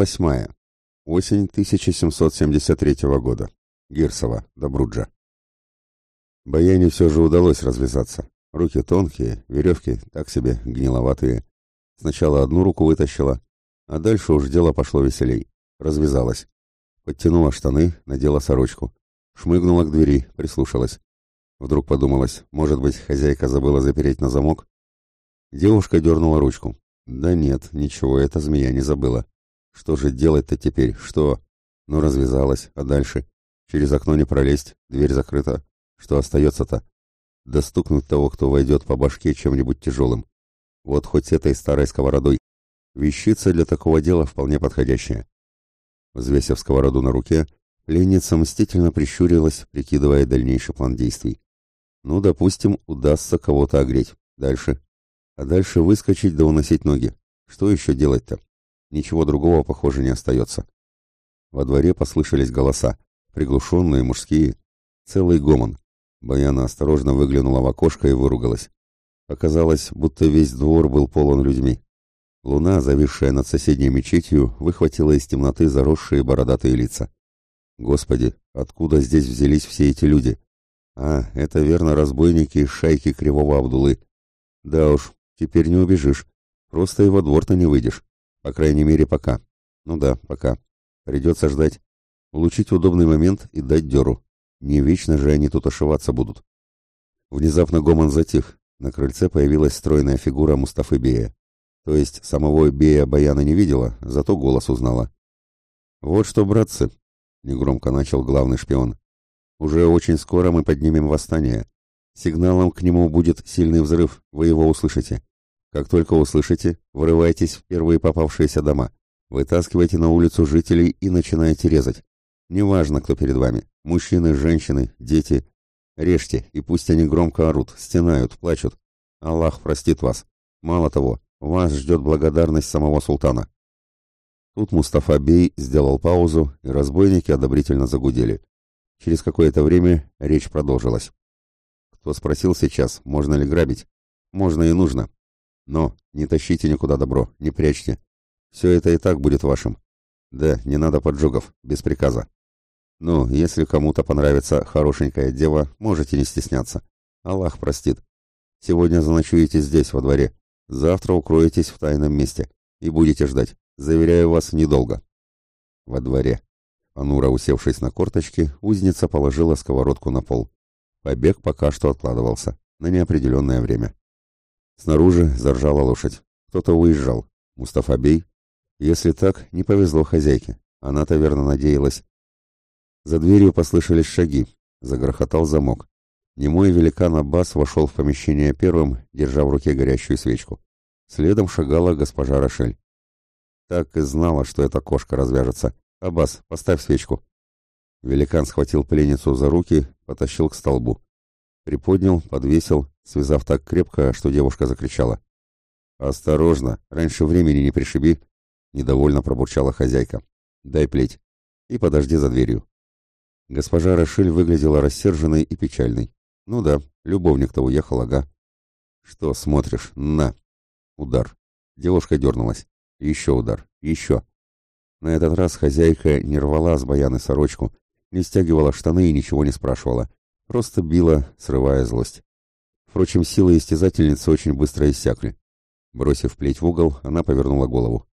восьмая. Осень 1773 года. Гирсова, Добруджа. Баяне все же удалось развязаться. Руки тонкие, веревки так себе гниловатые. Сначала одну руку вытащила, а дальше уж дело пошло веселей. Развязалась. Подтянула штаны, надела сорочку. Шмыгнула к двери, прислушалась. Вдруг подумалось, может быть, хозяйка забыла запереть на замок? Девушка дернула ручку. Да нет, ничего, эта змея не забыла. Что же делать-то теперь? Что? Ну, развязалась. А дальше? Через окно не пролезть. Дверь закрыта. Что остается-то? Да стукнуть того, кто войдет по башке чем-нибудь тяжелым. Вот хоть с этой старой сковородой. Вещица для такого дела вполне подходящая. Взвесив сковороду на руке, пленница мстительно прищурилась, прикидывая дальнейший план действий. Ну, допустим, удастся кого-то огреть. Дальше. А дальше выскочить да уносить ноги. Что еще делать-то? Ничего другого, похоже, не остается. Во дворе послышались голоса, приглушенные, мужские. Целый гомон. Баяна осторожно выглянула в окошко и выругалась. Оказалось, будто весь двор был полон людьми. Луна, зависшая над соседней мечетью, выхватила из темноты заросшие бородатые лица. Господи, откуда здесь взялись все эти люди? А, это верно разбойники из шайки Кривого Абдулы. Да уж, теперь не убежишь, просто его двор-то не выйдешь. По крайней мере, пока. Ну да, пока. Придется ждать. Улучшить удобный момент и дать деру. Не вечно же они тут ошиваться будут. Внезапно Гоман затих. На крыльце появилась стройная фигура Мустафы Бея. То есть самого Бея Баяна не видела, зато голос узнала. «Вот что, братцы», — негромко начал главный шпион, — «уже очень скоро мы поднимем восстание. Сигналом к нему будет сильный взрыв, вы его услышите. Как только услышите, врывайтесь в первые попавшиеся дома. Вытаскивайте на улицу жителей и начинаете резать. Неважно, кто перед вами. Мужчины, женщины, дети. Режьте, и пусть они громко орут, стенают, плачут. Аллах простит вас. Мало того, вас ждет благодарность самого султана. Тут Мустафа Бей сделал паузу, и разбойники одобрительно загудели. Через какое-то время речь продолжилась. Кто спросил сейчас, можно ли грабить? Можно и нужно. Но не тащите никуда добро, не прячьте. Все это и так будет вашим. Да, не надо поджогов, без приказа. Ну, если кому-то понравится хорошенькая дева, можете не стесняться. Аллах простит. Сегодня заночуете здесь, во дворе. Завтра укроетесь в тайном месте. И будете ждать. Заверяю вас, недолго. Во дворе. Анура, усевшись на корточки, узница положила сковородку на пол. Побег пока что откладывался. На неопределенное время. Снаружи заржала лошадь. Кто-то уезжал. Мустафа Бей. Если так, не повезло хозяйке. Она-то верно надеялась. За дверью послышались шаги. Загрохотал замок. Немой великан Аббас вошел в помещение первым, держа в руке горящую свечку. Следом шагала госпожа Рошель. Так и знала, что эта кошка развяжется. «Аббас, поставь свечку». Великан схватил пленницу за руки, потащил к столбу. Приподнял, подвесил, связав так крепко, что девушка закричала. «Осторожно! Раньше времени не пришиби!» — недовольно пробурчала хозяйка. «Дай плеть и подожди за дверью». Госпожа Рошель выглядела рассерженной и печальной. «Ну да, любовник-то уехал, ага». «Что смотришь? На!» Удар. Девушка дернулась. Еще удар. Еще. На этот раз хозяйка не рвала с баяны сорочку, не стягивала штаны и ничего не спрашивала. Просто била, срывая злость. Впрочем, силы истязательницы очень быстро иссякли. Бросив плеть в угол, она повернула голову.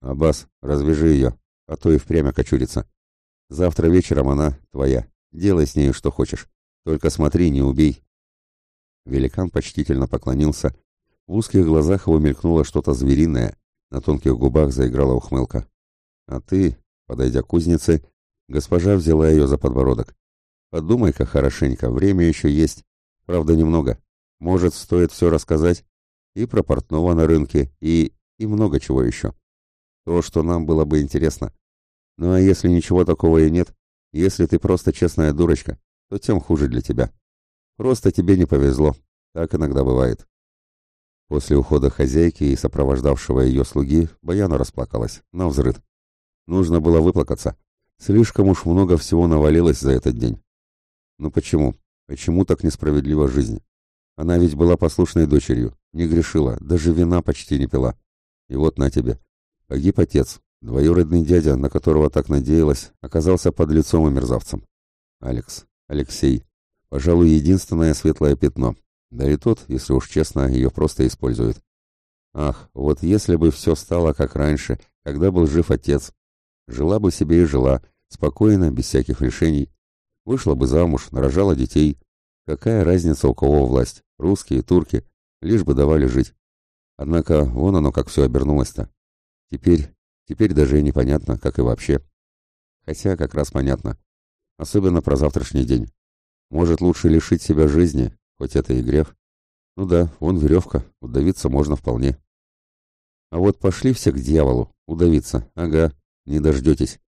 «Аббас, развяжи ее, а то и впрямь окочурится. Завтра вечером она твоя. Делай с нею что хочешь. Только смотри, не убей». Великан почтительно поклонился. В узких глазах его мелькнуло что-то звериное, на тонких губах заиграла ухмылка. «А ты, подойдя к кузнице, госпожа взяла ее за подбородок. Подумай-ка хорошенько, время еще есть. Правда, немного. Может, стоит все рассказать? И про портного на рынке, и... и много чего еще. То, что нам было бы интересно. Ну а если ничего такого и нет, если ты просто честная дурочка, то тем хуже для тебя. Просто тебе не повезло. Так иногда бывает. После ухода хозяйки и сопровождавшего ее слуги Баяна расплакалась, на взрыд. Нужно было выплакаться. Слишком уж много всего навалилось за этот день. Но почему? Почему так несправедлива жизнь? Она ведь была послушной дочерью, не грешила, даже вина почти не пила. И вот на тебе. Погиб отец, двоюродный дядя, на которого так надеялась, оказался под лицом и мерзавцем. Алекс, Алексей, пожалуй, единственное светлое пятно. Да и тот, если уж честно, ее просто использует. Ах, вот если бы все стало как раньше, когда был жив отец. Жила бы себе и жила, спокойно, без всяких решений. Вышла бы замуж, нарожала детей, Какая разница, у кого власть, русские, турки, лишь бы давали жить. Однако вон оно как все обернулось-то. Теперь, теперь даже и непонятно, как и вообще. Хотя как раз понятно. Особенно про завтрашний день. Может, лучше лишить себя жизни, хоть это и грех. Ну да, вон веревка, удавиться можно вполне. А вот пошли все к дьяволу, удавиться, ага, не дождетесь.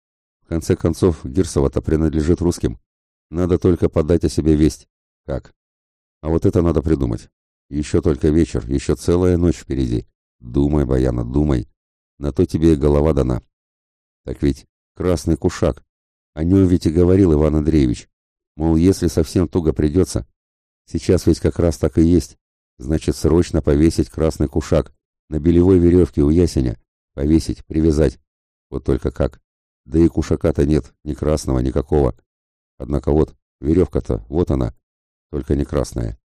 В конце концов, Гирсова-то принадлежит русским. Надо только подать о себе весть. Как? А вот это надо придумать. Еще только вечер, еще целая ночь впереди. Думай, Баяна, думай. На то тебе и голова дана. Так ведь красный кушак. О нем ведь и говорил Иван Андреевич. Мол, если совсем туго придется. Сейчас ведь как раз так и есть. Значит, срочно повесить красный кушак. На белевой веревке у ясеня. Повесить, привязать. Вот только как. Да и кушака-то нет, ни красного, никакого. Однако вот, веревка-то, вот она только не красная.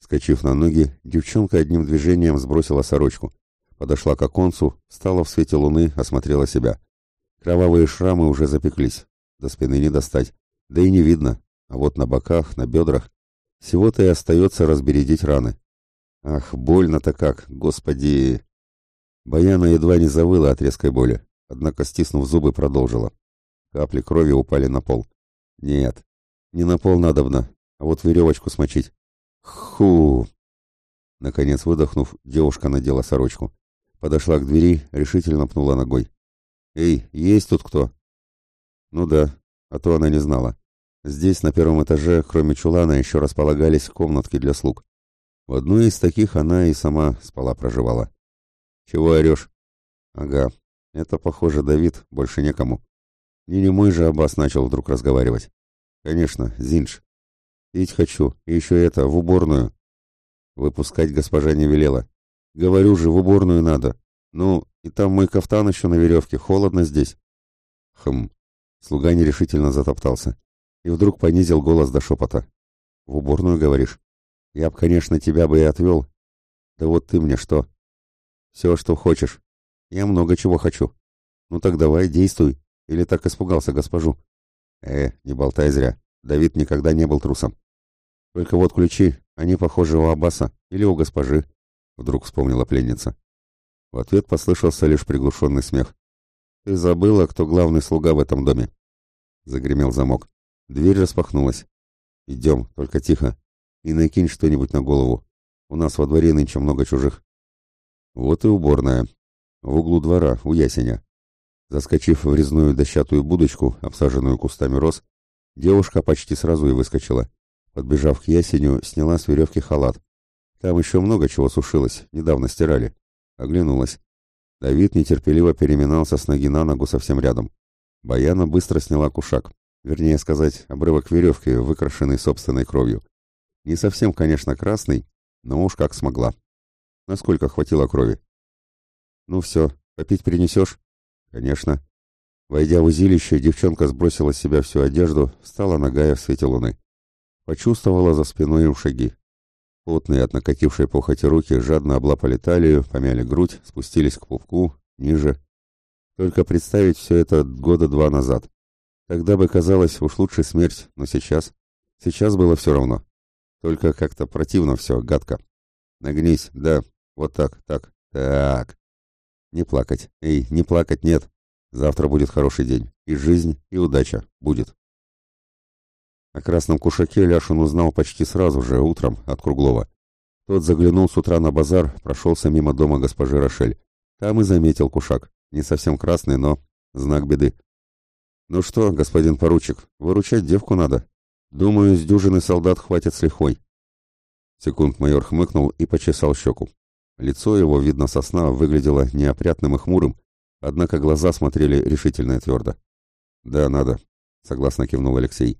Скочив на ноги, девчонка одним движением сбросила сорочку. Подошла к оконцу, стала в свете луны, осмотрела себя. Кровавые шрамы уже запеклись. До спины не достать. Да и не видно. А вот на боках, на бедрах. Всего-то и остается разбередить раны. Ах, больно-то как, господи! Баяна едва не завыла от резкой боли. Однако, стиснув зубы, продолжила. Капли крови упали на пол. Нет, не на пол надобно, а вот веревочку смочить. Ху! Наконец выдохнув, девушка надела сорочку. Подошла к двери, решительно пнула ногой. «Эй, есть тут кто?» «Ну да, а то она не знала. Здесь, на первом этаже, кроме чулана, еще располагались комнатки для слуг. В одну из таких она и сама спала проживала. «Чего орешь?» «Ага, это, похоже, Давид, больше некому». «Не не немой же Аббас начал вдруг разговаривать». «Конечно, Зинж, Пить хочу, и еще это, в уборную. Выпускать госпожа не велела. Говорю же, в уборную надо. Ну, и там мой кафтан еще на веревке, холодно здесь. Хм. Слуга нерешительно затоптался. И вдруг понизил голос до шепота. В уборную, говоришь? Я б, конечно, тебя бы и отвел. Да вот ты мне что? Все, что хочешь. Я много чего хочу. Ну так давай, действуй. Или так испугался госпожу? Э, не болтай зря. Давид никогда не был трусом. Только вот ключи, они похожи у Аббаса или у госпожи», — вдруг вспомнила пленница. В ответ послышался лишь приглушенный смех. «Ты забыла, кто главный слуга в этом доме?» Загремел замок. Дверь распахнулась. «Идем, только тихо. И накинь что-нибудь на голову. У нас во дворе нынче много чужих». Вот и уборная. В углу двора, у ясеня. Заскочив в резную дощатую будочку, обсаженную кустами роз, девушка почти сразу и выскочила. Подбежав к ясеню, сняла с веревки халат. Там еще много чего сушилось, недавно стирали. Оглянулась. Давид нетерпеливо переминался с ноги на ногу совсем рядом. Баяна быстро сняла кушак. Вернее сказать, обрывок веревки, выкрашенный собственной кровью. Не совсем, конечно, красный, но уж как смогла. Насколько хватило крови? Ну все, попить принесешь? Конечно. Войдя в узилище, девчонка сбросила с себя всю одежду, стала ногая в свете луны. Почувствовала за спиной его шаги. Плотные от накатившей похоти руки жадно облапали талию, помяли грудь, спустились к пупку, ниже. Только представить все это года два назад. Тогда бы казалось уж лучше смерть, но сейчас... Сейчас было все равно. Только как-то противно все, гадко. Нагнись, да, вот так, так, так. Не плакать, эй, не плакать, нет. Завтра будет хороший день. И жизнь, и удача будет. О красном кушаке Ляшин узнал почти сразу же, утром, от Круглова. Тот заглянул с утра на базар, прошелся мимо дома госпожи Рошель. Там и заметил кушак. Не совсем красный, но знак беды. «Ну что, господин поручик, выручать девку надо. Думаю, с дюжины солдат хватит с лихвой». Секунд майор хмыкнул и почесал щеку. Лицо его, видно со сна, выглядело неопрятным и хмурым, однако глаза смотрели решительно и твердо. «Да, надо», — согласно кивнул Алексей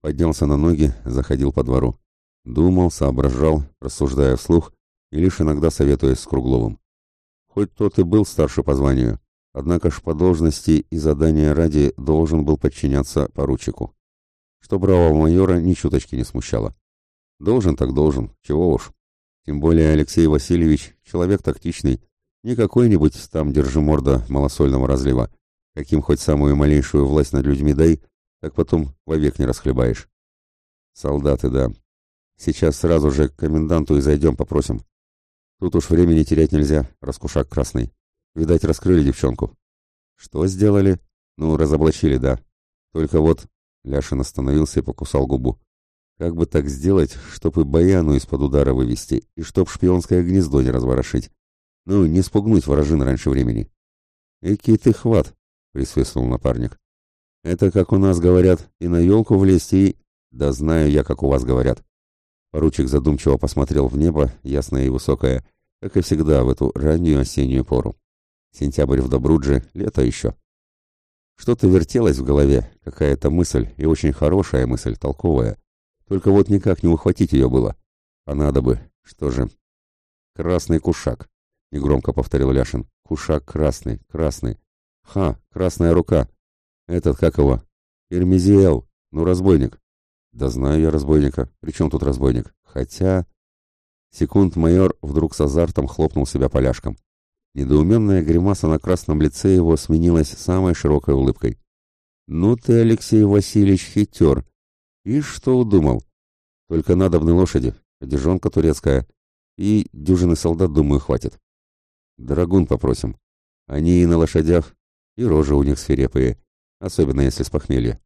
поднялся на ноги, заходил по двору. Думал, соображал, рассуждая вслух и лишь иногда советуясь с Кругловым. Хоть тот и был старше по званию, однако ж по должности и задания ради должен был подчиняться поручику. Что бравого майора ни чуточки не смущало. Должен так должен, чего уж. Тем более Алексей Васильевич человек тактичный, не какой-нибудь там держиморда малосольного разлива, каким хоть самую малейшую власть над людьми дай, так потом вовек не расхлебаешь. Солдаты, да. Сейчас сразу же к коменданту и зайдем попросим. Тут уж времени терять нельзя, раскушак красный. Видать, раскрыли девчонку. Что сделали? Ну, разоблачили, да. Только вот... Ляшин остановился и покусал губу. Как бы так сделать, чтобы Баяну из-под удара вывести, и чтоб шпионское гнездо не разворошить? Ну, не спугнуть ворожин раньше времени. — Экий ты хват! — присвистнул напарник. Это как у нас говорят, и на елку влезти, да знаю я, как у вас говорят. Поручик задумчиво посмотрел в небо, ясное и высокое, как и всегда в эту раннюю осеннюю пору. Сентябрь в Добрудже, лето еще. Что-то вертелось в голове, какая-то мысль, и очень хорошая мысль, толковая. Только вот никак не ухватить ее было. А надо бы, что же... «Красный кушак», — негромко повторил Ляшин. «Кушак красный, красный. Ха, красная рука. «Этот, как его?» «Ирмезиэл. Ну, разбойник». «Да знаю я разбойника. Причем тут разбойник? Хотя...» Секунд майор вдруг с азартом хлопнул себя поляшком. Недоуменная гримаса на красном лице его сменилась самой широкой улыбкой. «Ну ты, Алексей Васильевич, хитер! И что удумал? Только надобны лошади, одежонка турецкая, и дюжины солдат, думаю, хватит. Драгун попросим. Они и на лошадях, и рожи у них свирепые, особенно если с похмелья.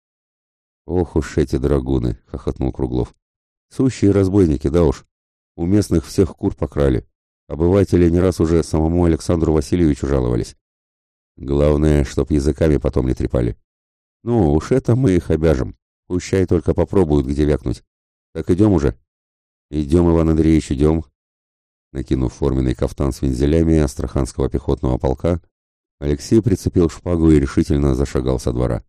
Ох уж эти драгуны, хохотнул Круглов. Сущие разбойники, да уж. У местных всех кур покрали. Обыватели не раз уже самому Александру Васильевичу жаловались. Главное, чтоб языками потом не трепали. Ну, уж это мы их обяжем. Пущай только попробуют где вякнуть. Так идем уже. Идем, Иван Андреевич, идем. Накинув форменный кафтан с вензелями астраханского пехотного полка, Алексей прицепил шпагу и решительно зашагал со двора.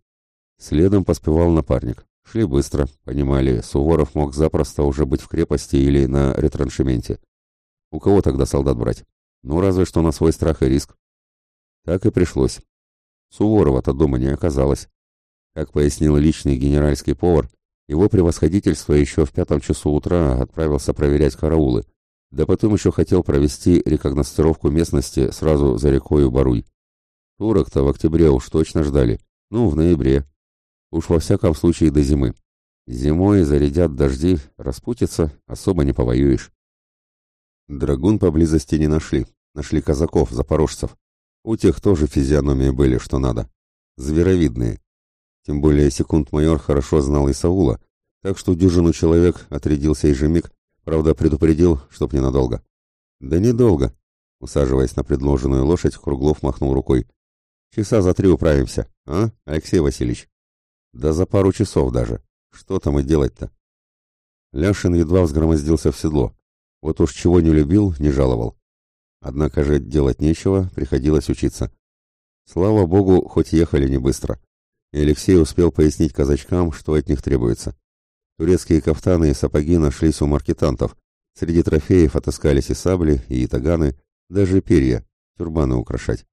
Следом поспевал напарник. Шли быстро, понимали, Суворов мог запросто уже быть в крепости или на ретраншементе. У кого тогда солдат брать? Ну, разве что на свой страх и риск. Так и пришлось. Суворова-то дома не оказалось. Как пояснил личный генеральский повар, его превосходительство еще в пятом часу утра отправился проверять караулы, да потом еще хотел провести рекогностировку местности сразу за рекою Баруй. Турок-то в октябре уж точно ждали. Ну, в ноябре. Уж во всяком случае до зимы. Зимой зарядят дожди, распутится, особо не повоюешь. Драгун поблизости не нашли. Нашли казаков, запорожцев. У тех тоже физиономии были, что надо. Зверовидные. Тем более секунд-майор хорошо знал и Саула, так что дюжину человек отрядился и ежемиг, правда предупредил, чтоб ненадолго. Да недолго. Усаживаясь на предложенную лошадь, Круглов махнул рукой. Часа за три управимся, а, Алексей Васильевич? Да за пару часов даже. Что там и делать-то? Ляшин едва взгромоздился в седло. Вот уж чего не любил, не жаловал. Однако же делать нечего, приходилось учиться. Слава богу, хоть ехали не быстро. И Алексей успел пояснить казачкам, что от них требуется. Турецкие кафтаны и сапоги нашлись у маркетантов. Среди трофеев отыскались и сабли, и таганы, даже перья, тюрбаны украшать.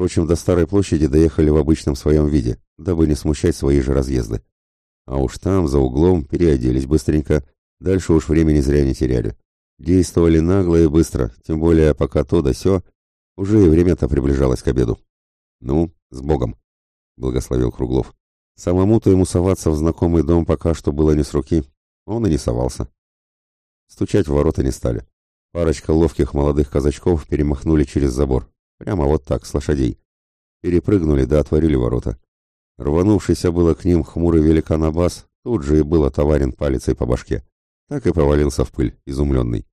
Впрочем, до Старой площади доехали в обычном своем виде, дабы не смущать свои же разъезды. А уж там, за углом, переоделись быстренько, дальше уж времени зря не теряли. Действовали нагло и быстро, тем более пока то да сё, уже и время-то приближалось к обеду. «Ну, с Богом!» — благословил Круглов. Самому-то ему соваться в знакомый дом пока что было не с руки, он и не совался. Стучать в ворота не стали. Парочка ловких молодых казачков перемахнули через забор. Прямо вот так, с лошадей. Перепрыгнули да отворили ворота. Рванувшийся было к ним хмурый великан Аббас, тут же и был отоварен палицей по башке. Так и провалился в пыль, изумленный.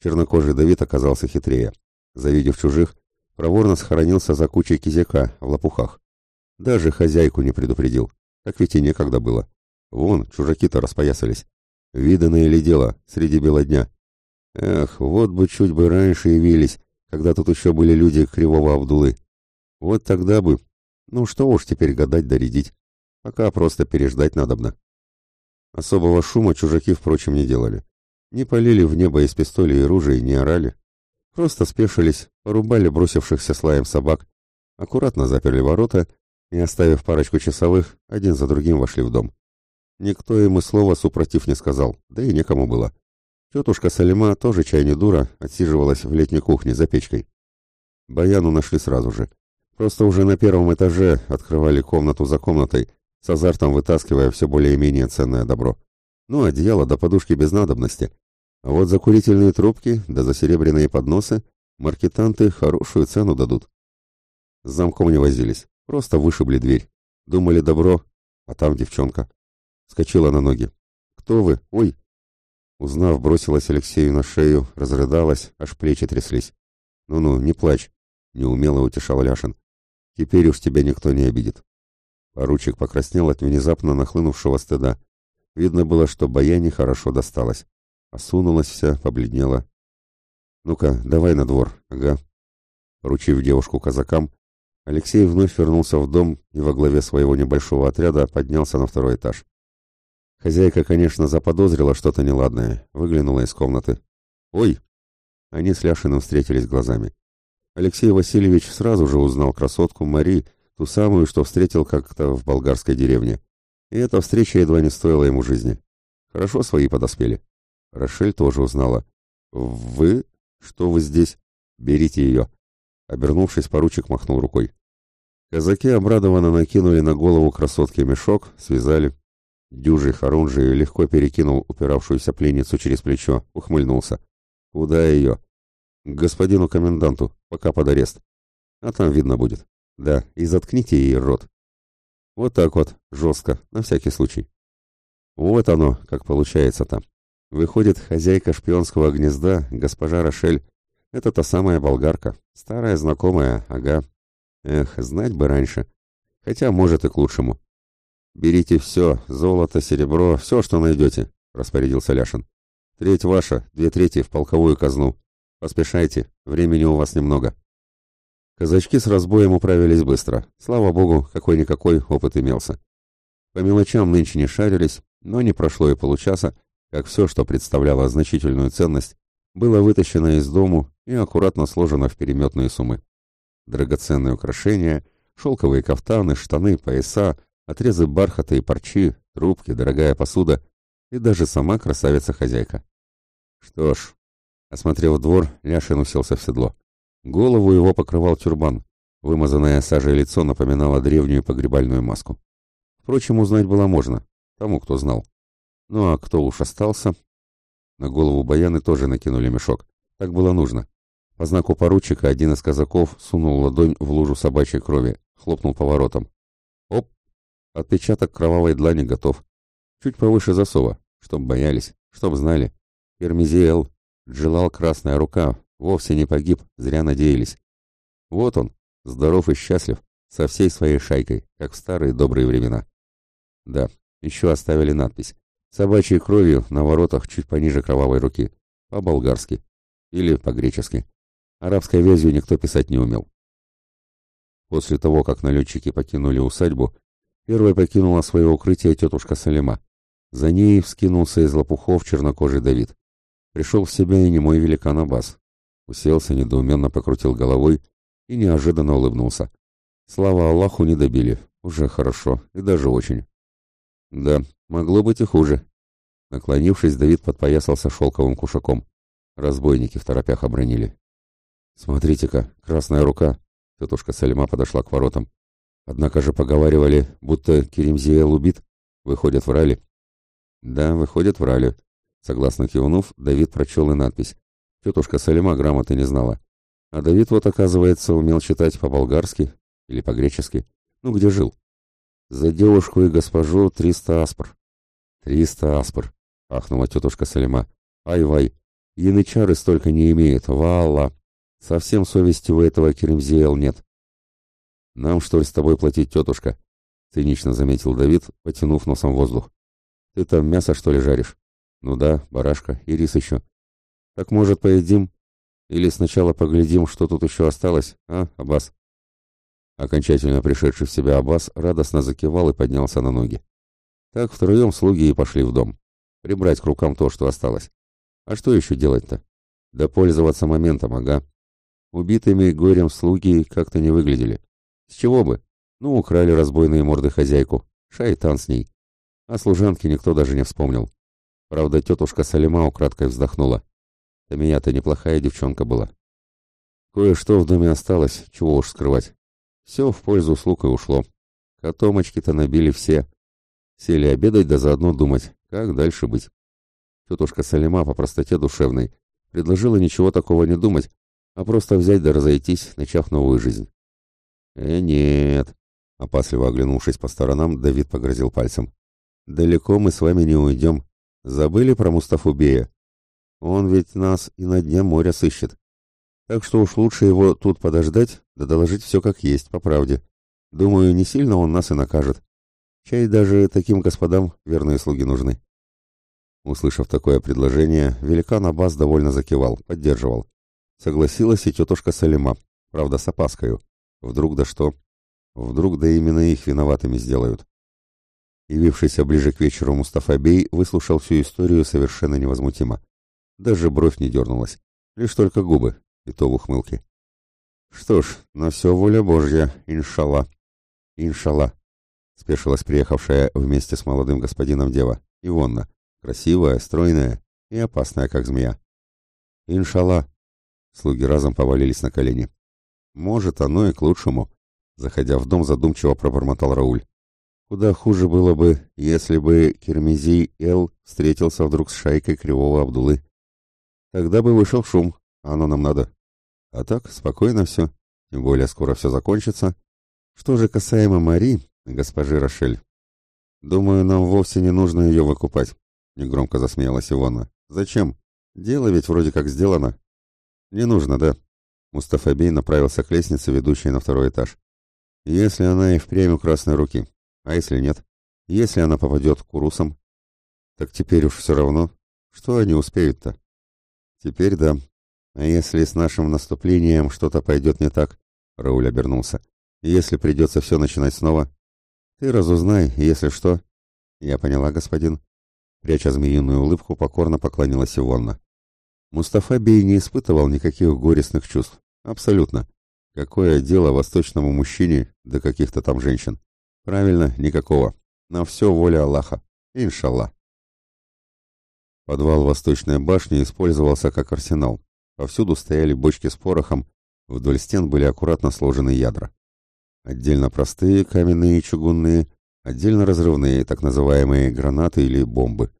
Чернокожий Давид оказался хитрее. Завидев чужих, проворно схоронился за кучей кизяка в лопухах. Даже хозяйку не предупредил. Так ведь и некогда было. Вон, чужаки-то распоясались. Виданное ли дело среди бела дня? Эх, вот бы чуть бы раньше явились, когда тут еще были люди Кривого Абдулы. Вот тогда бы... Ну что уж теперь гадать доредить. Пока просто переждать надобно. Особого шума чужаки, впрочем, не делали. Не полили в небо из пистолей и ружей, не орали. Просто спешились, порубали бросившихся слаем собак, аккуратно заперли ворота и, оставив парочку часовых, один за другим вошли в дом. Никто им и слова супротив не сказал, да и некому было. Тетушка Салима тоже чай не дура, отсиживалась в летней кухне за печкой. Баяну нашли сразу же. Просто уже на первом этаже открывали комнату за комнатой, с азартом вытаскивая все более-менее ценное добро. Ну, одеяло до подушки без надобности. А вот за курительные трубки да за серебряные подносы маркетанты хорошую цену дадут. С замком не возились, просто вышибли дверь. Думали добро, а там девчонка. Скочила на ноги. «Кто вы? Ой!» Узнав, бросилась Алексею на шею, разрыдалась, аж плечи тряслись. «Ну-ну, не плачь», — неумело утешал Ляшин. «Теперь уж тебя никто не обидит». Поручик покраснел от внезапно нахлынувшего стыда. Видно было, что Баяне хорошо досталось. Осунулась вся, побледнела. «Ну-ка, давай на двор, ага». Поручив девушку казакам, Алексей вновь вернулся в дом и во главе своего небольшого отряда поднялся на второй этаж. Хозяйка, конечно, заподозрила что-то неладное, выглянула из комнаты. «Ой!» Они с Ляшиным встретились глазами. Алексей Васильевич сразу же узнал красотку Мари, ту самую, что встретил как-то в болгарской деревне. И эта встреча едва не стоила ему жизни. Хорошо свои подоспели. Рошель тоже узнала. «Вы? Что вы здесь? Берите ее!» Обернувшись, поручик махнул рукой. Казаки обрадованно накинули на голову красотки мешок, связали. Дюжий Харунжи легко перекинул упиравшуюся пленницу через плечо, ухмыльнулся. «Куда ее?» «К господину коменданту, пока под арест. А там видно будет. Да, и заткните ей рот». «Вот так вот, жестко, на всякий случай». «Вот оно, как получается там. Выходит, хозяйка шпионского гнезда, госпожа Рошель, это та самая болгарка, старая знакомая, ага. Эх, знать бы раньше. Хотя, может, и к лучшему. «Берите все, золото, серебро, все, что найдете», — распорядился Ляшин. «Треть ваша, две трети в полковую казну. Поспешайте, времени у вас немного». Казачки с разбоем управились быстро. Слава богу, какой-никакой опыт имелся. По мелочам нынче не шарились, но не прошло и получаса, как все, что представляло значительную ценность, было вытащено из дому и аккуратно сложено в переметные суммы. Драгоценные украшения, шелковые кафтаны, штаны, пояса, Отрезы бархата и парчи, трубки, дорогая посуда и даже сама красавица-хозяйка. Что ж, осмотрев двор, Ляшин уселся в седло. Голову его покрывал тюрбан. Вымазанное сажей лицо напоминало древнюю погребальную маску. Впрочем, узнать было можно, тому, кто знал. Ну а кто уж остался? На голову Баяны тоже накинули мешок. Так было нужно. По знаку поручика один из казаков сунул ладонь в лужу собачьей крови, хлопнул поворотом. А Отпечаток кровавой длани готов. Чуть повыше засова, чтоб боялись, чтоб знали. Пермизиэл, желал красная рука, вовсе не погиб, зря надеялись. Вот он, здоров и счастлив, со всей своей шайкой, как в старые добрые времена. Да, еще оставили надпись. Собачьей кровью на воротах чуть пониже кровавой руки. По-болгарски. Или по-гречески. Арабской вязью никто писать не умел. После того, как налетчики покинули усадьбу, Первой покинула свое укрытие тетушка Салима. За ней вскинулся из лопухов чернокожий Давид. Пришел в себя и немой великан Аббас. Уселся, недоуменно покрутил головой и неожиданно улыбнулся. Слава Аллаху, не добили. Уже хорошо, и даже очень. Да, могло быть и хуже. Наклонившись, Давид подпоясался шелковым кушаком. Разбойники в торопях обронили. «Смотрите-ка, красная рука!» Тетушка Салима подошла к воротам. Однако же поговаривали, будто Керимзиэл убит. Выходит, врали. Да, выходит, врали. Согласно кивнув, Давид прочел и надпись. Тетушка Салима грамоты не знала. А Давид вот, оказывается, умел читать по-болгарски или по-гречески. Ну, где жил? За девушку и госпожу триста аспор. Триста аспор, ахнула тетушка Салима. Ай-вай, янычары столько не имеет, валла. Совсем совести у этого Керемзиэл нет. «Нам, что ли, с тобой платить, тетушка?» — цинично заметил Давид, потянув носом воздух. «Ты там мясо, что ли, жаришь?» «Ну да, барашка и рис еще». «Так, может, поедим? Или сначала поглядим, что тут еще осталось, а, Аббас?» Окончательно пришедший в себя Аббас радостно закивал и поднялся на ноги. Так втроем слуги и пошли в дом. Прибрать к рукам то, что осталось. А что еще делать-то? Да пользоваться моментом, ага. Убитыми горем слуги как-то не выглядели. С чего бы? Ну, украли разбойные морды хозяйку. Шайтан с ней. О служанке никто даже не вспомнил. Правда, тетушка Салима украдкой вздохнула. Да меня-то неплохая девчонка была. Кое-что в доме осталось, чего уж скрывать. Все в пользу слуг и ушло. Котомочки-то набили все. Сели обедать да заодно думать, как дальше быть. Тетушка Салима по простоте душевной предложила ничего такого не думать, а просто взять да разойтись, начав новую жизнь. «Э, нет!» — опасливо оглянувшись по сторонам, Давид погрозил пальцем. «Далеко мы с вами не уйдем. Забыли про Мустафу Бея? Он ведь нас и на дне моря сыщет. Так что уж лучше его тут подождать, да доложить все как есть, по правде. Думаю, не сильно он нас и накажет. Чай даже таким господам верные слуги нужны». Услышав такое предложение, великан Аббас довольно закивал, поддерживал. Согласилась и тетушка Салима, правда с опаскою. Вдруг да что? Вдруг да именно их виноватыми сделают. Явившийся ближе к вечеру Мустафа Бей выслушал всю историю совершенно невозмутимо. Даже бровь не дернулась, лишь только губы, и то в ухмылке. «Что ж, на все воля Божья, иншалла!» «Иншалла!» — спешилась приехавшая вместе с молодым господином дева, Ивонна, красивая, стройная и опасная, как змея. «Иншалла!» — слуги разом повалились на колени. Может, оно и к лучшему, заходя в дом, задумчиво пробормотал Рауль. Куда хуже было бы, если бы Кермези Эл встретился вдруг с шайкой Кривого Абдулы. Тогда бы вышел шум, а оно нам надо. А так, спокойно все, тем более скоро все закончится. Что же касаемо Мари, госпожи Рошель, думаю, нам вовсе не нужно ее выкупать, — негромко засмеялась Ивана. Зачем? Дело ведь вроде как сделано. Не нужно, да, Мустафа Бей направился к лестнице, ведущей на второй этаж. Если она и впрямь у красной руки, а если нет? Если она попадет к урусам? Так теперь уж все равно. Что они успеют-то? Теперь да. А если с нашим наступлением что-то пойдет не так? Рауль обернулся. Если придется все начинать снова? Ты разузнай, если что. Я поняла, господин. Пряча змеиную улыбку, покорно поклонилась Ивонна. Мустафа Бей не испытывал никаких горестных чувств. Абсолютно. Какое дело восточному мужчине до да каких-то там женщин? Правильно, никакого. На все воля Аллаха. Иншаллах. Подвал восточной башни использовался как арсенал. Повсюду стояли бочки с порохом, вдоль стен были аккуратно сложены ядра. Отдельно простые каменные и чугунные, отдельно разрывные, так называемые гранаты или бомбы.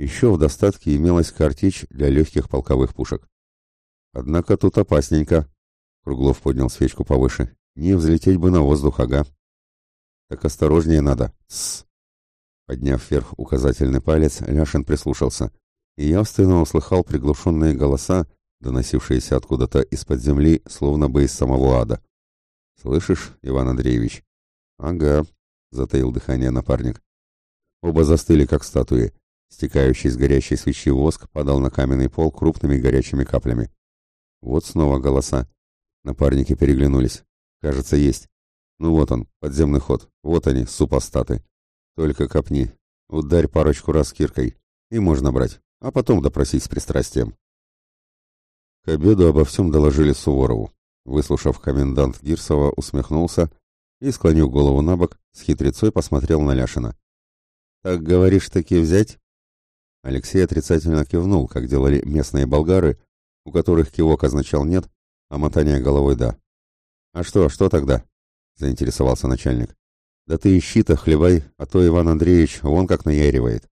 Еще в достатке имелась картечь для легких полковых пушек. Однако тут опасненько. Круглов поднял свечку повыше. Не взлететь бы на воздух, ага. Так осторожнее надо. Тссс. Подняв вверх указательный палец, Ляшин прислушался и явственно услыхал приглушенные голоса, доносившиеся откуда-то из-под земли, словно бы из самого ада. «Слышишь, Иван Андреевич?» «Ага», — затаил дыхание напарник. Оба застыли, как статуи, стекающий из горящей свечи воск падал на каменный пол крупными горячими каплями. Вот снова голоса. Напарники переглянулись. Кажется, есть. Ну вот он, подземный ход. Вот они, супостаты. Только копни. Ударь парочку раз киркой. И можно брать. А потом допросить с пристрастием. К обеду обо всем доложили Суворову. Выслушав, комендант Гирсова усмехнулся и, склонив голову на бок, с хитрецой посмотрел на Ляшина. «Так говоришь таки взять?» Алексей отрицательно кивнул, как делали местные болгары, у которых кивок означал «нет», а мотание головой «да». «А что, что тогда?» — заинтересовался начальник. «Да ты ищи-то хлебай, а то Иван Андреевич вон как наяривает».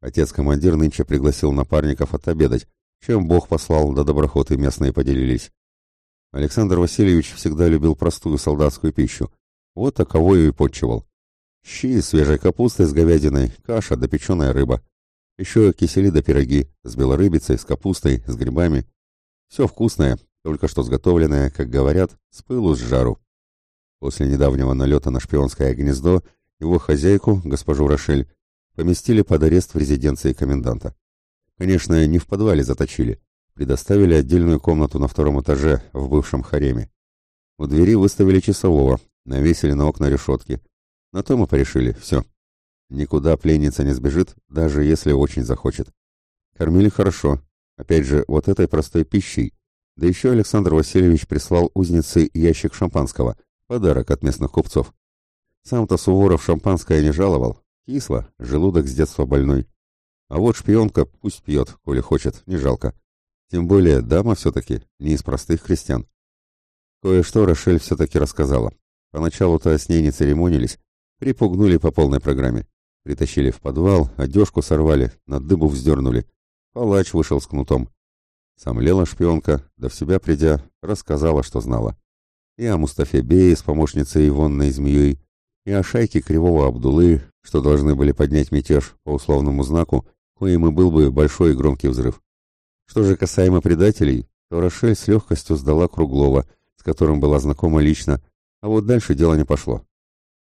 Отец-командир нынче пригласил напарников отобедать, чем Бог послал, да доброхоты местные поделились. Александр Васильевич всегда любил простую солдатскую пищу. Вот таковую и подчевал. Щи, свежей капусты с говядиной, каша да печеная рыба. Еще кисели да пироги с белорыбицей, с капустой, с грибами. Все вкусное, только что сготовленное, как говорят, с пылу с жару. После недавнего налета на шпионское гнездо его хозяйку, госпожу Рошель, поместили под арест в резиденции коменданта. Конечно, не в подвале заточили, предоставили отдельную комнату на втором этаже в бывшем хареме. У двери выставили часового, навесили на окна решетки. На том и порешили, все. Никуда пленница не сбежит, даже если очень захочет. Кормили хорошо. Опять же, вот этой простой пищей. Да еще Александр Васильевич прислал узнице ящик шампанского. Подарок от местных купцов. Сам-то Суворов шампанское не жаловал. Кисло, желудок с детства больной. А вот шпионка пусть пьет, коли хочет, не жалко. Тем более, дама все-таки не из простых крестьян. Кое-что Рошель все-таки рассказала. Поначалу-то с ней не церемонились, припугнули по полной программе. Притащили в подвал, а одежку сорвали, на дыбу вздернули. Палач вышел с кнутом. Сомлела шпионка, да в себя придя, рассказала, что знала. И о Мустафе Бее с помощницей Ивонной змеей, и о шайке Кривого Абдулы, что должны были поднять мятеж по условному знаку, коим и был бы большой и громкий взрыв. Что же касаемо предателей, то Рошель с легкостью сдала Круглова, с которым была знакома лично, а вот дальше дело не пошло.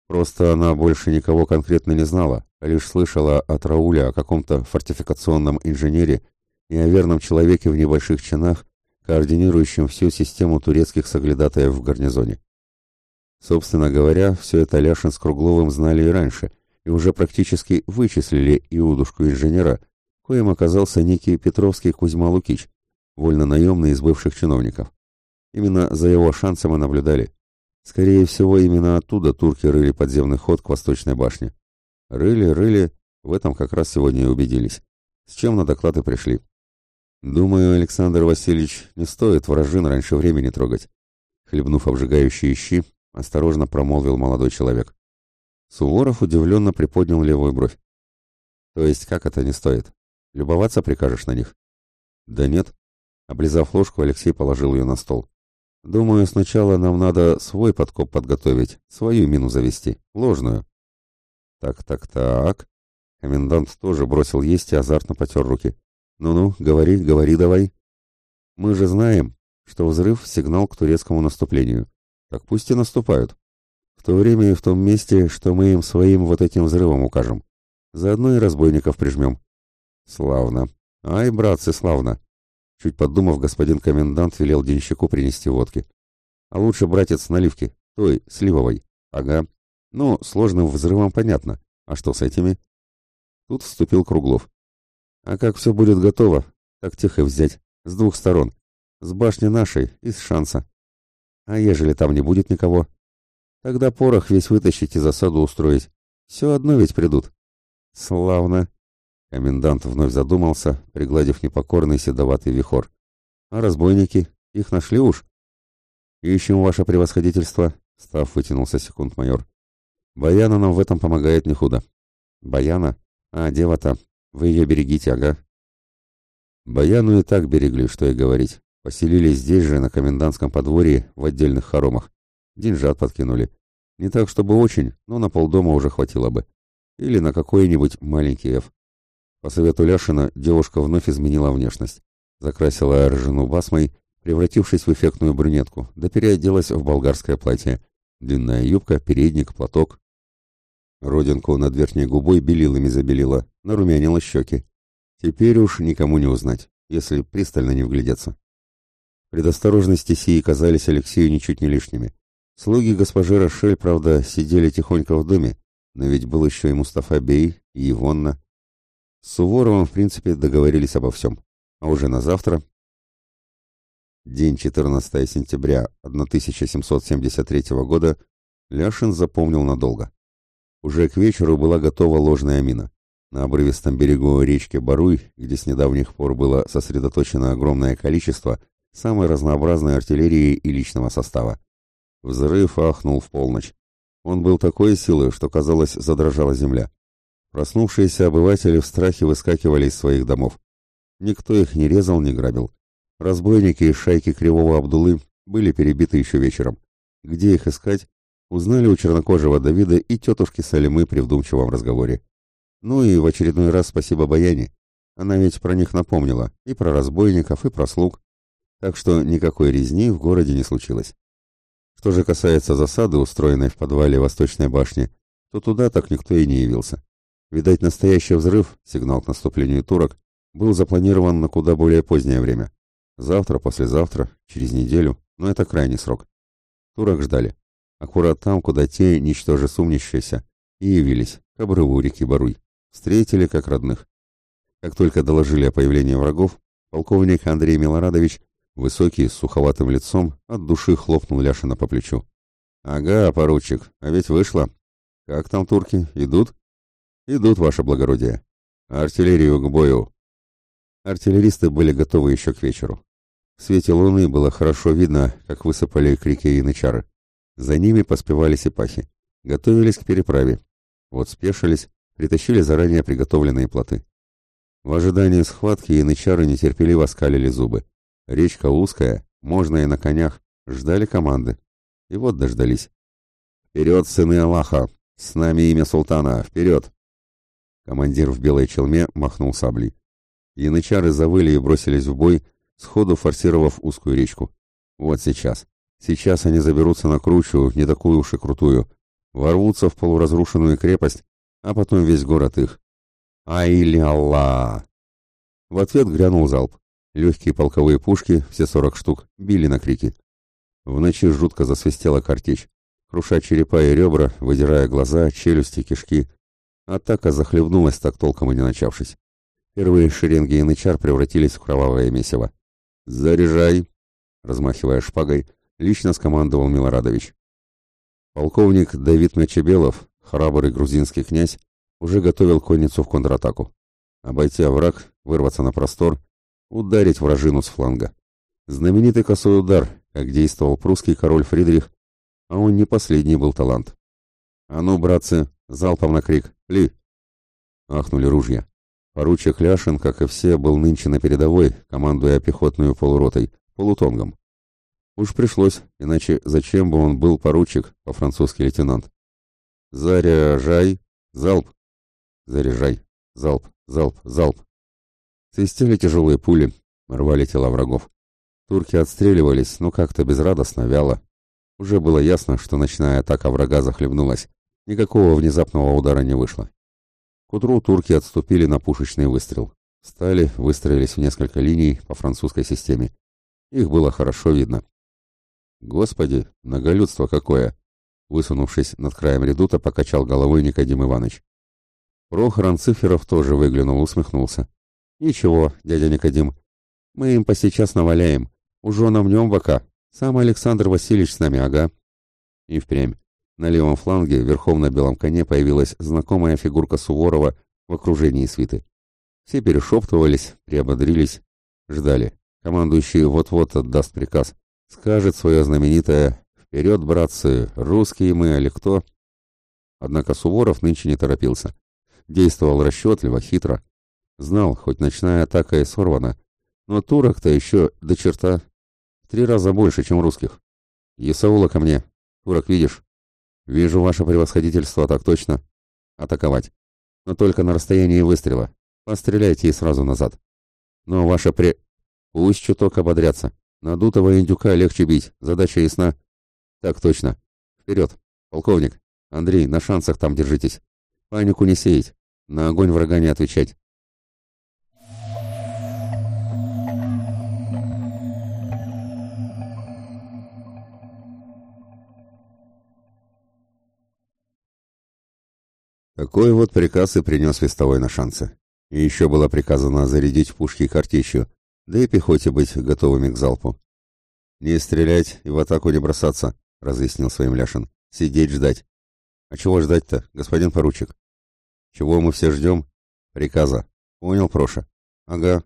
Просто она больше никого конкретно не знала, Лишь слышала от Рауля о каком-то фортификационном инженере и о верном человеке в небольших чинах, координирующем всю систему турецких соглядатаев в гарнизоне. Собственно говоря, все это Ляшин с Кругловым знали и раньше, и уже практически вычислили иудушку-инженера, коим оказался некий Петровский Кузьма Лукич, вольно-наемный из бывших чиновников. Именно за его шансом и наблюдали. Скорее всего, именно оттуда турки рыли подземный ход к восточной башне. Рыли, рыли, в этом как раз сегодня и убедились. С чем на доклад и пришли. Думаю, Александр Васильевич, не стоит вражин раньше времени трогать. Хлебнув обжигающие щи, осторожно промолвил молодой человек. Суворов удивленно приподнял левую бровь. То есть как это не стоит? Любоваться прикажешь на них? Да нет. Облизав ложку, Алексей положил ее на стол. Думаю, сначала нам надо свой подкоп подготовить, свою мину завести, ложную. Так-так-так. Комендант тоже бросил есть и азартно потер руки. Ну-ну, говори, говори давай. Мы же знаем, что взрыв — сигнал к турецкому наступлению. Так пусть и наступают. В то время и в том месте, что мы им своим вот этим взрывом укажем. Заодно и разбойников прижмем. Славно. Ай, братцы, славно. Чуть подумав, господин комендант велел денщику принести водки. А лучше, братец, наливки. Той, сливовой. Ага. Ну, сложным взрывом понятно. А что с этими? Тут вступил Круглов. А как все будет готово, так тихо взять. С двух сторон. С башни нашей и с шанса. А ежели там не будет никого? Тогда порох весь вытащить и засаду устроить. Все одно ведь придут. Славно. Комендант вновь задумался, пригладив непокорный седоватый вихор. А разбойники? Их нашли уж? Ищем, ваше превосходительство. Став вытянулся секунд майор. Баян нам в этом помогает не худо. Баяна? А, дева-то. Вы ее берегите, ага. Баяну и так берегли, что и говорить. Поселились здесь же, на комендантском подворье, в отдельных хоромах. Деньжат подкинули. Не так, чтобы очень, но на полдома уже хватило бы. Или на какой-нибудь маленький F. По совету Ляшина девушка вновь изменила внешность. Закрасила ржину басмой, превратившись в эффектную брюнетку, да переоделась в болгарское платье. Длинная юбка, передник, платок, Родинку над верхней губой белилами забелила, нарумянила щеки. Теперь уж никому не узнать, если пристально не вглядеться. Предосторожности сии казались Алексею ничуть не лишними. Слуги госпожи Рошель, правда, сидели тихонько в доме, но ведь был еще и Мустафа Бей, и Ивонна. С Суворовым, в принципе, договорились обо всем. А уже на завтра... День 14 сентября 1773 года Ляшин запомнил надолго. Уже к вечеру была готова ложная мина. На обрывистом берегу речки Баруй, где с недавних пор было сосредоточено огромное количество самой разнообразной артиллерии и личного состава. Взрыв ахнул в полночь. Он был такой силы, что, казалось, задрожала земля. Проснувшиеся обыватели в страхе выскакивали из своих домов. Никто их не резал, не грабил. Разбойники из шайки Кривого Абдулы были перебиты еще вечером. Где их искать, Узнали у чернокожего Давида и тетушки Салимы при вдумчивом разговоре. Ну и в очередной раз спасибо Баяне. Она ведь про них напомнила, и про разбойников, и про слуг. Так что никакой резни в городе не случилось. Что же касается засады, устроенной в подвале Восточной башни, то туда так никто и не явился. Видать, настоящий взрыв, сигнал к наступлению турок, был запланирован на куда более позднее время. Завтра, послезавтра, через неделю, но это крайний срок. Турок ждали. Аккурат там, куда те, ничтоже сумнившиеся, и явились, Кабрывурик и Баруй. Встретили как родных. Как только доложили о появлении врагов, полковник Андрей Милорадович, высокий, с суховатым лицом, от души хлопнул Ляшина по плечу. «Ага, поручик, а ведь вышло. Как там турки, идут?» «Идут, ваше благородие. Артиллерию к бою!» Артиллеристы были готовы еще к вечеру. В свете луны было хорошо видно, как высыпали к реке янычары. За ними поспевали сипахи. Готовились к переправе. Вот спешились, притащили заранее приготовленные плоты. В ожидании схватки инычары нетерпеливо скалили зубы. Речка узкая, можно и на конях. Ждали команды. И вот дождались. «Вперед, сыны Аллаха! С нами имя султана! Вперед!» Командир в белой челме махнул саблей. Янычары завыли и бросились в бой, сходу форсировав узкую речку. «Вот сейчас!» Сейчас они заберутся на кручу, не такую уж и крутую, ворвутся в полуразрушенную крепость, а потом весь город их. Айли Аллах! В ответ грянул залп. Легкие полковые пушки, все сорок штук, били на крики. В ночи жутко засвистела картечь, круша черепа и ребра, выдирая глаза, челюсти, кишки. Атака захлебнулась, так толком и не начавшись. Первые шеренги янычар превратились в кровавое месиво. «Заряжай!» — размахивая шпагой, лично скомандовал Милорадович. Полковник Давид Мечебелов, храбрый грузинский князь, уже готовил конницу в контратаку. А Обойти овраг, вырваться на простор, ударить вражину с фланга. Знаменитый косой удар, как действовал прусский король Фридрих, а он не последний был талант. «А ну, братцы!» — залпом на крик. «Пли!» — ахнули ружья. Поручик Ляшин, как и все, был нынче на передовой, командуя пехотную полуротой, полутонгом. Уж пришлось, иначе зачем бы он был поручик, по-французски лейтенант? Заряжай, залп, заряжай, залп, залп, залп. Свистели тяжелые пули, рвали тела врагов. Турки отстреливались, но как-то безрадостно, вяло. Уже было ясно, что ночная атака врага захлебнулась. Никакого внезапного удара не вышло. К утру турки отступили на пушечный выстрел. Стали, выстроились в несколько линий по французской системе. Их было хорошо видно. «Господи, многолюдство какое!» Высунувшись над краем редута, покачал головой Никодим Иванович. Прохор Анциферов тоже выглянул, усмехнулся. «Ничего, дядя Никодим, мы им посейчас наваляем. Уже на нем бока. Сам Александр Васильевич с нами, ага». И впрямь. На левом фланге, верхом на белом коне, появилась знакомая фигурка Суворова в окружении свиты. Все перешептывались, приободрились, ждали. Командующий вот-вот отдаст приказ скажет свое знаменитое «Вперед, братцы, русские мы, или кто?» Однако Суворов нынче не торопился. Действовал расчетливо, хитро. Знал, хоть ночная атака и сорвана, но турок-то еще до черта. В три раза больше, чем русских. «Есаула ко мне. Турок, видишь?» «Вижу ваше превосходительство, так точно. Атаковать. Но только на расстоянии выстрела. Постреляйте и сразу назад. Но ваше пре...» «Пусть чуток ободрятся. Надутого индюка легче бить, задача ясна. Так точно. Вперед, полковник. Андрей, на шансах там держитесь. Панику не сеять, на огонь врага не отвечать. Такой вот приказ и принес вестовой на шансы. И еще было приказано зарядить пушки картечью, да и пехоте быть готовыми к залпу. «Не стрелять и в атаку не бросаться», — разъяснил своим Ляшин. «Сидеть ждать». «А чего ждать-то, господин поручик?» «Чего мы все ждем?» «Приказа». «Понял, Проша?» «Ага».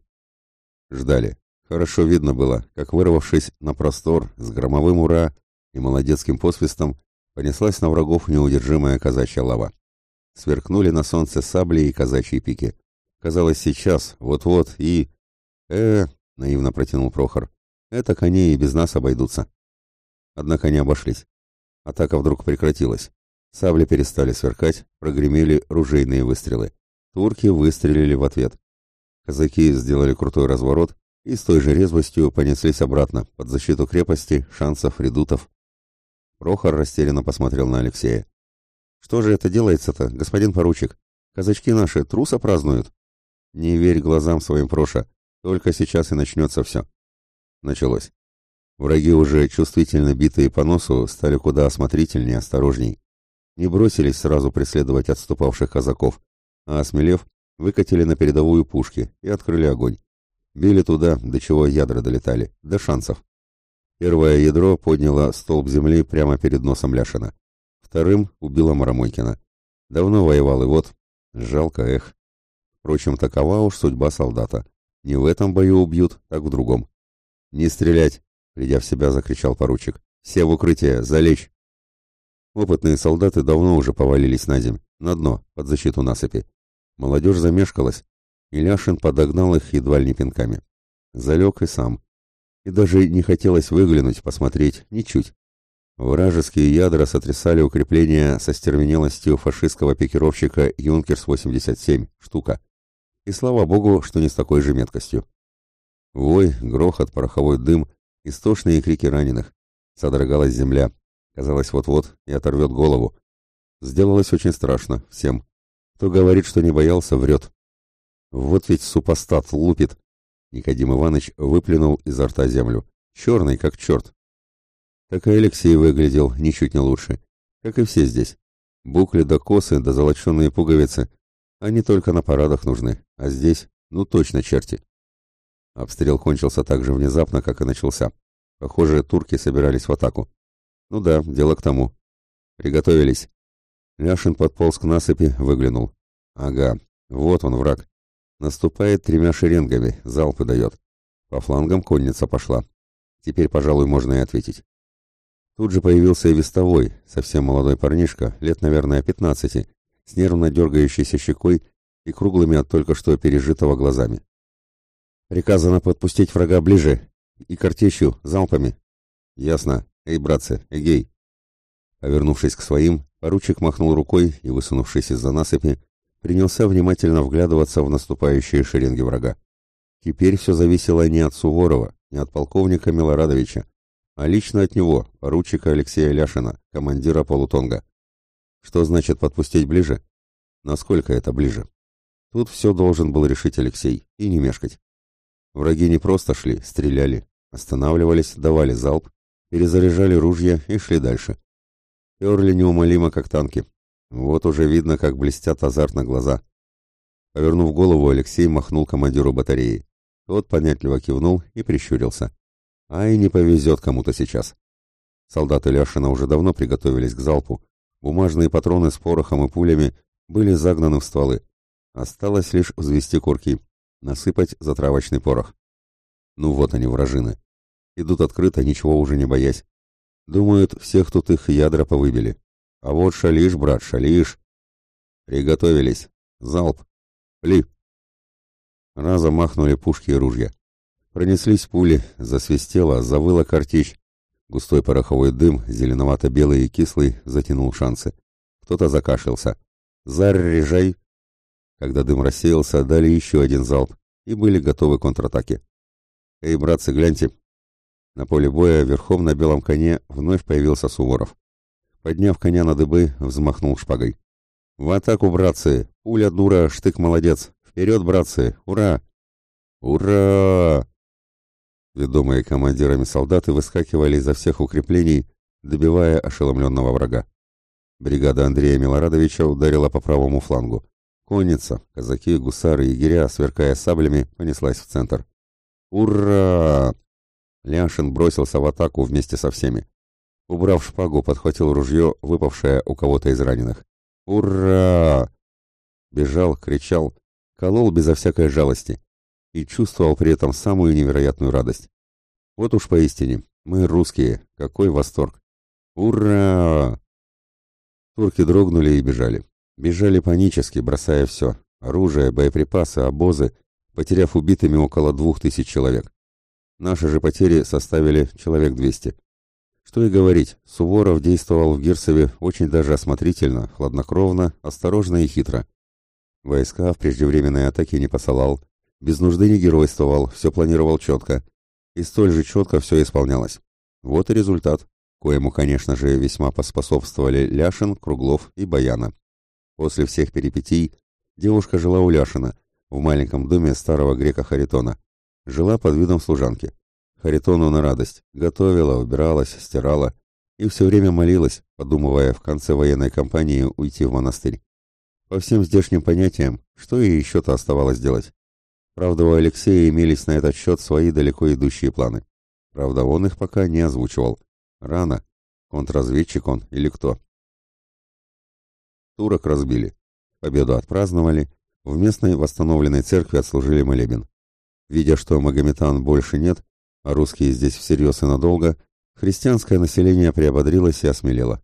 Ждали. Хорошо видно было, как, вырвавшись на простор с громовым «Ура!» и молодецким посвистом, понеслась на врагов неудержимая казачья лава. Сверкнули на солнце сабли и казачьи пики. Казалось, сейчас, вот-вот, и... «Э, — наивно протянул Прохор, — это кони и без нас обойдутся». Однако они обошлись. Атака вдруг прекратилась. Сабли перестали сверкать, прогремели ружейные выстрелы. Турки выстрелили в ответ. Казаки сделали крутой разворот и с той же резвостью понеслись обратно, под защиту крепости, шансов, редутов. Прохор растерянно посмотрел на Алексея. «Что же это делается-то, господин поручик? Казачки наши труса празднуют?» «Не верь глазам своим, Проша. Только сейчас и начнется все. Началось. Враги, уже чувствительно битые по носу, стали куда осмотрительнее, осторожней. Не бросились сразу преследовать отступавших казаков, а, осмелев, выкатили на передовую пушки и открыли огонь. Били туда, до чего ядра долетали, до шансов. Первое ядро подняло столб земли прямо перед носом Ляшина. Вторым убило Марамойкина. Давно воевал и вот. Жалко, эх. Впрочем, такова уж судьба солдата. Не в этом бою убьют, так в другом. «Не стрелять!» — придя в себя, закричал поручик. «Все в укрытие! Залечь!» Опытные солдаты давно уже повалились на земь, на дно, под защиту насыпи. Молодежь замешкалась. Иляшин подогнал их едва ли не пинками. Залег и сам. И даже не хотелось выглянуть, посмотреть, ничуть. Вражеские ядра сотрясали укрепления со стервенелостью фашистского пикировщика «Юнкерс-87» штука и слава богу, что не с такой же меткостью. Вой, грохот, пороховой дым, истошные крики раненых. Содрогалась земля. Казалось, вот-вот и оторвет голову. Сделалось очень страшно всем. Кто говорит, что не боялся, врет. Вот ведь супостат лупит. Никодим Иванович выплюнул изо рта землю. Черный, как черт. Так и Алексей выглядел ничуть не лучше. Как и все здесь. Букли до да косы, до да золоченые пуговицы — они только на парадах нужны, а здесь, ну точно черти. Обстрел кончился так же внезапно, как и начался. Похоже, турки собирались в атаку. Ну да, дело к тому. Приготовились. Ляшин подполз к насыпи, выглянул. Ага, вот он враг. Наступает тремя шеренгами, залпы дает. По флангам конница пошла. Теперь, пожалуй, можно и ответить. Тут же появился и вестовой, совсем молодой парнишка, лет, наверное, пятнадцати, нервно дергающейся щекой и круглыми от только что пережитого глазами. «Приказано подпустить врага ближе и картечью, залпами». «Ясно. Эй, братцы, эгей!» Повернувшись к своим, поручик махнул рукой и, высунувшись из-за насыпи, принялся внимательно вглядываться в наступающие шеренги врага. Теперь все зависело не от Суворова, не от полковника Милорадовича, а лично от него, поручика Алексея Ляшина, командира полутонга. Что значит подпустить ближе? Насколько это ближе? Тут все должен был решить Алексей и не мешкать. Враги не просто шли, стреляли, останавливались, давали залп, перезаряжали ружья и шли дальше. Перли неумолимо, как танки. Вот уже видно, как блестят азартно глаза. Повернув голову, Алексей махнул командиру батареи. Тот понятливо кивнул и прищурился. Ай, не повезет кому-то сейчас. Солдаты Ляшина уже давно приготовились к залпу, Бумажные патроны с порохом и пулями были загнаны в стволы. Осталось лишь взвести корки, насыпать затравочный порох. Ну вот они, вражины. Идут открыто, ничего уже не боясь. Думают, всех тут их ядра повыбили. А вот шалиш, брат, шалиш. Приготовились. Залп. Пли. Разом махнули пушки и ружья. Пронеслись пули, засвистело, завыла картечь. Густой пороховой дым, зеленовато-белый и кислый, затянул шансы. Кто-то закашлялся. «Заряжай!» Когда дым рассеялся, дали еще один залп и были готовы контратаки. «Эй, братцы, гляньте!» На поле боя верхом на белом коне вновь появился Суворов. Подняв коня на дыбы, взмахнул шпагой. «В атаку, братцы! Пуля дура, штык молодец! Вперед, братцы! Ура!» «Ура!» Ведомые командирами солдаты выскакивали изо всех укреплений, добивая ошеломленного врага. Бригада Андрея Милорадовича ударила по правому флангу. Конница, казаки, гусары и егеря, сверкая саблями, понеслась в центр. «Ура!» Ляшин бросился в атаку вместе со всеми. Убрав шпагу, подхватил ружье, выпавшее у кого-то из раненых. «Ура!» Бежал, кричал, колол безо всякой жалости и чувствовал при этом самую невероятную радость. Вот уж поистине, мы русские, какой восторг! Ура! Турки дрогнули и бежали. Бежали панически, бросая все – оружие, боеприпасы, обозы, потеряв убитыми около двух тысяч человек. Наши же потери составили человек двести. Что и говорить, Суворов действовал в Гирсове очень даже осмотрительно, хладнокровно, осторожно и хитро. Войска в преждевременной атаке не посылал, без нужды не геройствовал, все планировал четко. И столь же четко все исполнялось. Вот и результат, коему, конечно же, весьма поспособствовали Ляшин, Круглов и Баяна. После всех перипетий девушка жила у Ляшина, в маленьком доме старого грека Харитона. Жила под видом служанки. Харитону на радость. Готовила, убиралась, стирала. И все время молилась, подумывая в конце военной кампании уйти в монастырь. По всем здешним понятиям, что ей еще-то оставалось делать? Правда, у Алексея имелись на этот счет свои далеко идущие планы. Правда, он их пока не озвучивал. Рано. Контрразведчик он или кто. Турок разбили. Победу отпраздновали. В местной восстановленной церкви отслужили молебен. Видя, что магометан больше нет, а русские здесь всерьез и надолго, христианское население приободрилось и осмелело.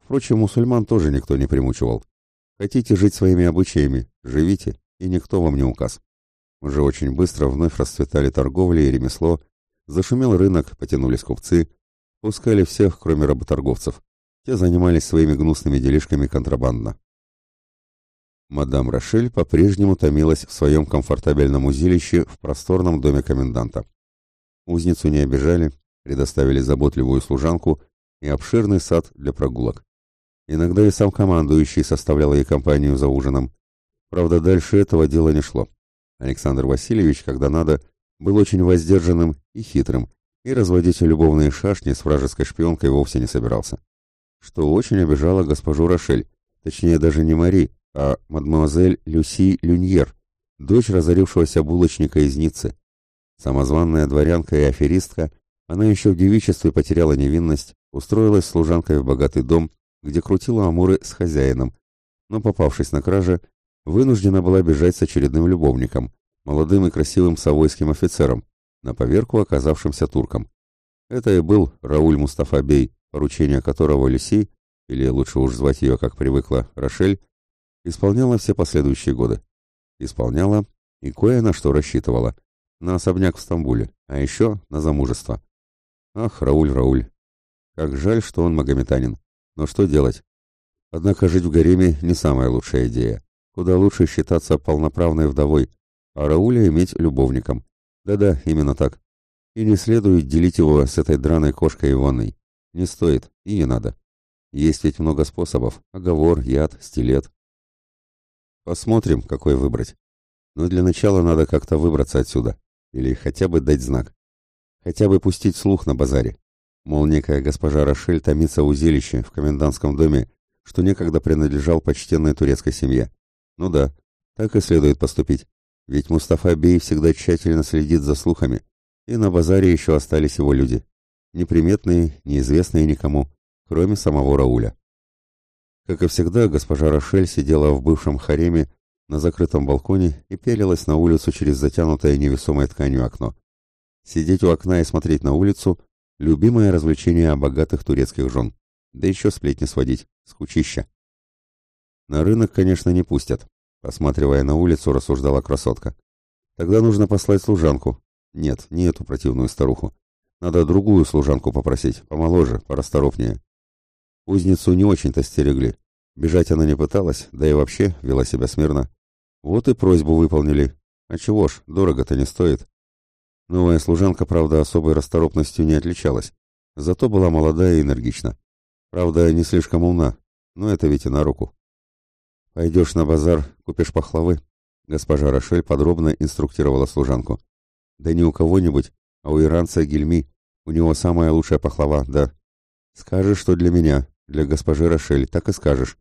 Впрочем, мусульман тоже никто не примучивал. Хотите жить своими обычаями – живите, и никто вам не указ. Уже очень быстро вновь расцветали торговля и ремесло, зашумел рынок, потянулись купцы, пускали всех, кроме работорговцев. Те занимались своими гнусными делишками контрабандно. Мадам Рошель по-прежнему томилась в своем комфортабельном узилище в просторном доме коменданта. Узницу не обижали, предоставили заботливую служанку и обширный сад для прогулок. Иногда и сам командующий составлял ей компанию за ужином. Правда, дальше этого дела не шло. Александр Васильевич, когда надо, был очень воздержанным и хитрым, и разводить любовные шашни с вражеской шпионкой вовсе не собирался. Что очень обижало госпожу Рошель, точнее даже не Мари, а мадемуазель Люси Люньер, дочь разорившегося булочника из Ниццы. Самозванная дворянка и аферистка, она еще в девичестве потеряла невинность, устроилась служанкой в богатый дом, где крутила амуры с хозяином, но, попавшись на краже, вынуждена была бежать с очередным любовником, молодым и красивым савойским офицером, на поверку оказавшимся турком. Это и был Рауль Мустафа Бей, поручение которого Люси, или лучше уж звать ее, как привыкла, Рошель, исполняла все последующие годы. Исполняла и кое на что рассчитывала. На особняк в Стамбуле, а еще на замужество. Ах, Рауль, Рауль. Как жаль, что он магометанин. Но что делать? Однако жить в гареме не самая лучшая идея. Куда лучше считаться полноправной вдовой, а Рауля иметь любовником. Да-да, именно так. И не следует делить его с этой драной кошкой и. Не стоит и не надо. Есть ведь много способов. Оговор, яд, стилет. Посмотрим, какой выбрать. Но для начала надо как-то выбраться отсюда. Или хотя бы дать знак. Хотя бы пустить слух на базаре. Мол, некая госпожа Рошель томится в узилище в комендантском доме, что некогда принадлежал почтенной турецкой семье. Ну да, так и следует поступить. Ведь Мустафа Бей всегда тщательно следит за слухами, и на базаре еще остались его люди. Неприметные, неизвестные никому, кроме самого Рауля. Как и всегда, госпожа Рошель сидела в бывшем хареме на закрытом балконе и пелилась на улицу через затянутое невесомой тканью окно. Сидеть у окна и смотреть на улицу – любимое развлечение богатых турецких жен. Да еще сплетни сводить, скучища. На рынок, конечно, не пустят, осматривая на улицу, рассуждала красотка. Тогда нужно послать служанку. Нет, не эту противную старуху. Надо другую служанку попросить, помоложе, порасторопнее. Узницу не очень-то стерегли. Бежать она не пыталась, да и вообще вела себя смирно. Вот и просьбу выполнили. А чего ж, дорого-то не стоит. Новая служанка, правда, особой расторопностью не отличалась. Зато была молодая и энергична. Правда, не слишком умна, но это ведь и на руку. Пойдешь на базар, купишь пахлавы. Госпожа Рошель подробно инструктировала служанку. Да не у кого-нибудь, а у иранца Гельми. У него самая лучшая пахлава, да. Скажешь, что для меня, для госпожи Рошель, так и скажешь.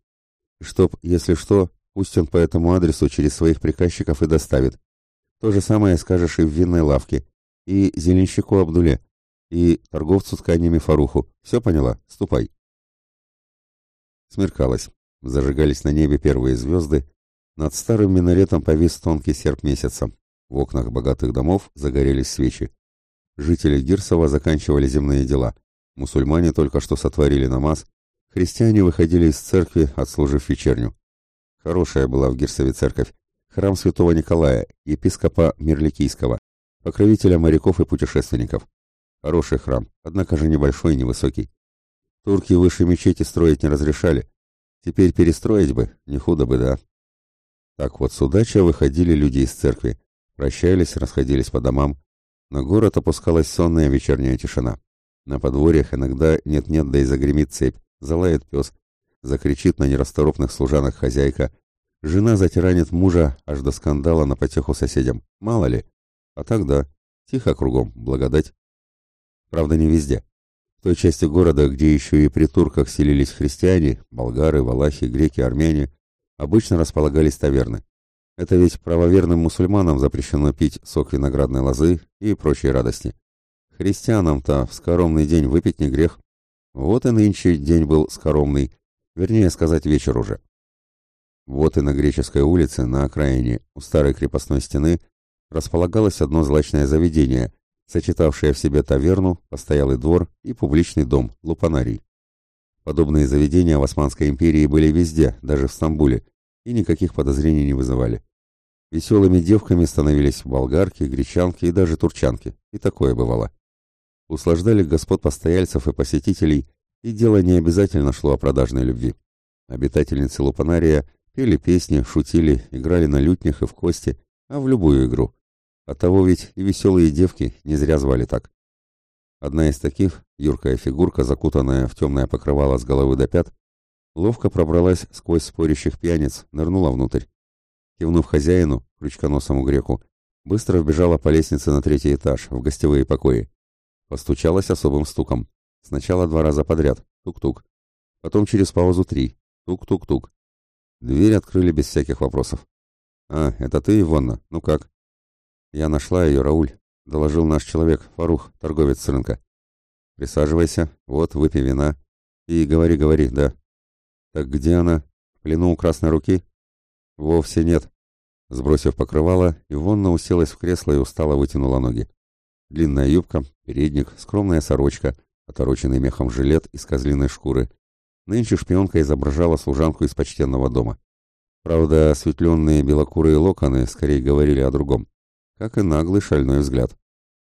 Чтоб, если что, пусть он по этому адресу через своих приказчиков и доставит. То же самое скажешь и в винной лавке, и зеленщику Абдуле, и торговцу тканями Фаруху. Все поняла? Ступай. Смеркалось. Зажигались на небе первые звезды, над старым минаретом повис тонкий серп месяца. В окнах богатых домов загорелись свечи. Жители Гирсова заканчивали земные дела. Мусульмане только что сотворили намаз, христиане выходили из церкви, отслужив вечерню. Хорошая была в Гирсове церковь, храм святого Николая, епископа Мирликийского, покровителя моряков и путешественников. Хороший храм, однако же небольшой и невысокий. Турки выше мечети строить не разрешали, Теперь перестроить бы, не худо бы, да. Так вот, с удача выходили люди из церкви, прощались, расходились по домам. На город опускалась сонная вечерняя тишина. На подворьях иногда нет-нет, да и загремит цепь, залает пес, закричит на нерасторопных служанок хозяйка. Жена затиранит мужа аж до скандала на потеху соседям, мало ли. А так да, тихо кругом, благодать. Правда, не везде той части города, где еще и при турках селились христиане, болгары, валахи, греки, армяне, обычно располагались таверны. Это ведь правоверным мусульманам запрещено пить сок виноградной лозы и прочие радости. Христианам-то в скоромный день выпить не грех. Вот и нынче день был скоромный, вернее сказать, вечер уже. Вот и на Греческой улице, на окраине, у старой крепостной стены, располагалось одно злачное заведение – Сочетавшая в себе таверну, постоялый двор и публичный дом Лупанарий. Подобные заведения в Османской империи были везде, даже в Стамбуле, и никаких подозрений не вызывали. Веселыми девками становились болгарки, гречанки и даже турчанки, и такое бывало. Услаждали господ постояльцев и посетителей, и дело не обязательно шло о продажной любви. Обитательницы Лупанария пели песни, шутили, играли на лютнях и в кости, а в любую игру. Оттого ведь и веселые девки не зря звали так. Одна из таких, юркая фигурка, закутанная в темное покрывало с головы до пят, ловко пробралась сквозь спорящих пьяниц, нырнула внутрь. Кивнув хозяину, крючконосому греку, быстро вбежала по лестнице на третий этаж, в гостевые покои. Постучалась особым стуком. Сначала два раза подряд, тук-тук. Потом через паузу три, тук-тук-тук. Дверь открыли без всяких вопросов. «А, это ты, Иванна? Ну как?» Я нашла ее, Рауль. — доложил наш человек, Фарух, торговец с рынка. «Присаживайся, вот, выпей вина. И говори, говори, да». «Так где она? В плену у красной руки?» «Вовсе нет». Сбросив покрывало, Ивонна уселась в кресло и устало вытянула ноги. Длинная юбка, передник, скромная сорочка, отороченный мехом жилет из козлиной шкуры. Нынче шпионка изображала служанку из почтенного дома. Правда, осветленные белокурые локоны скорее говорили о другом как и наглый шальной взгляд.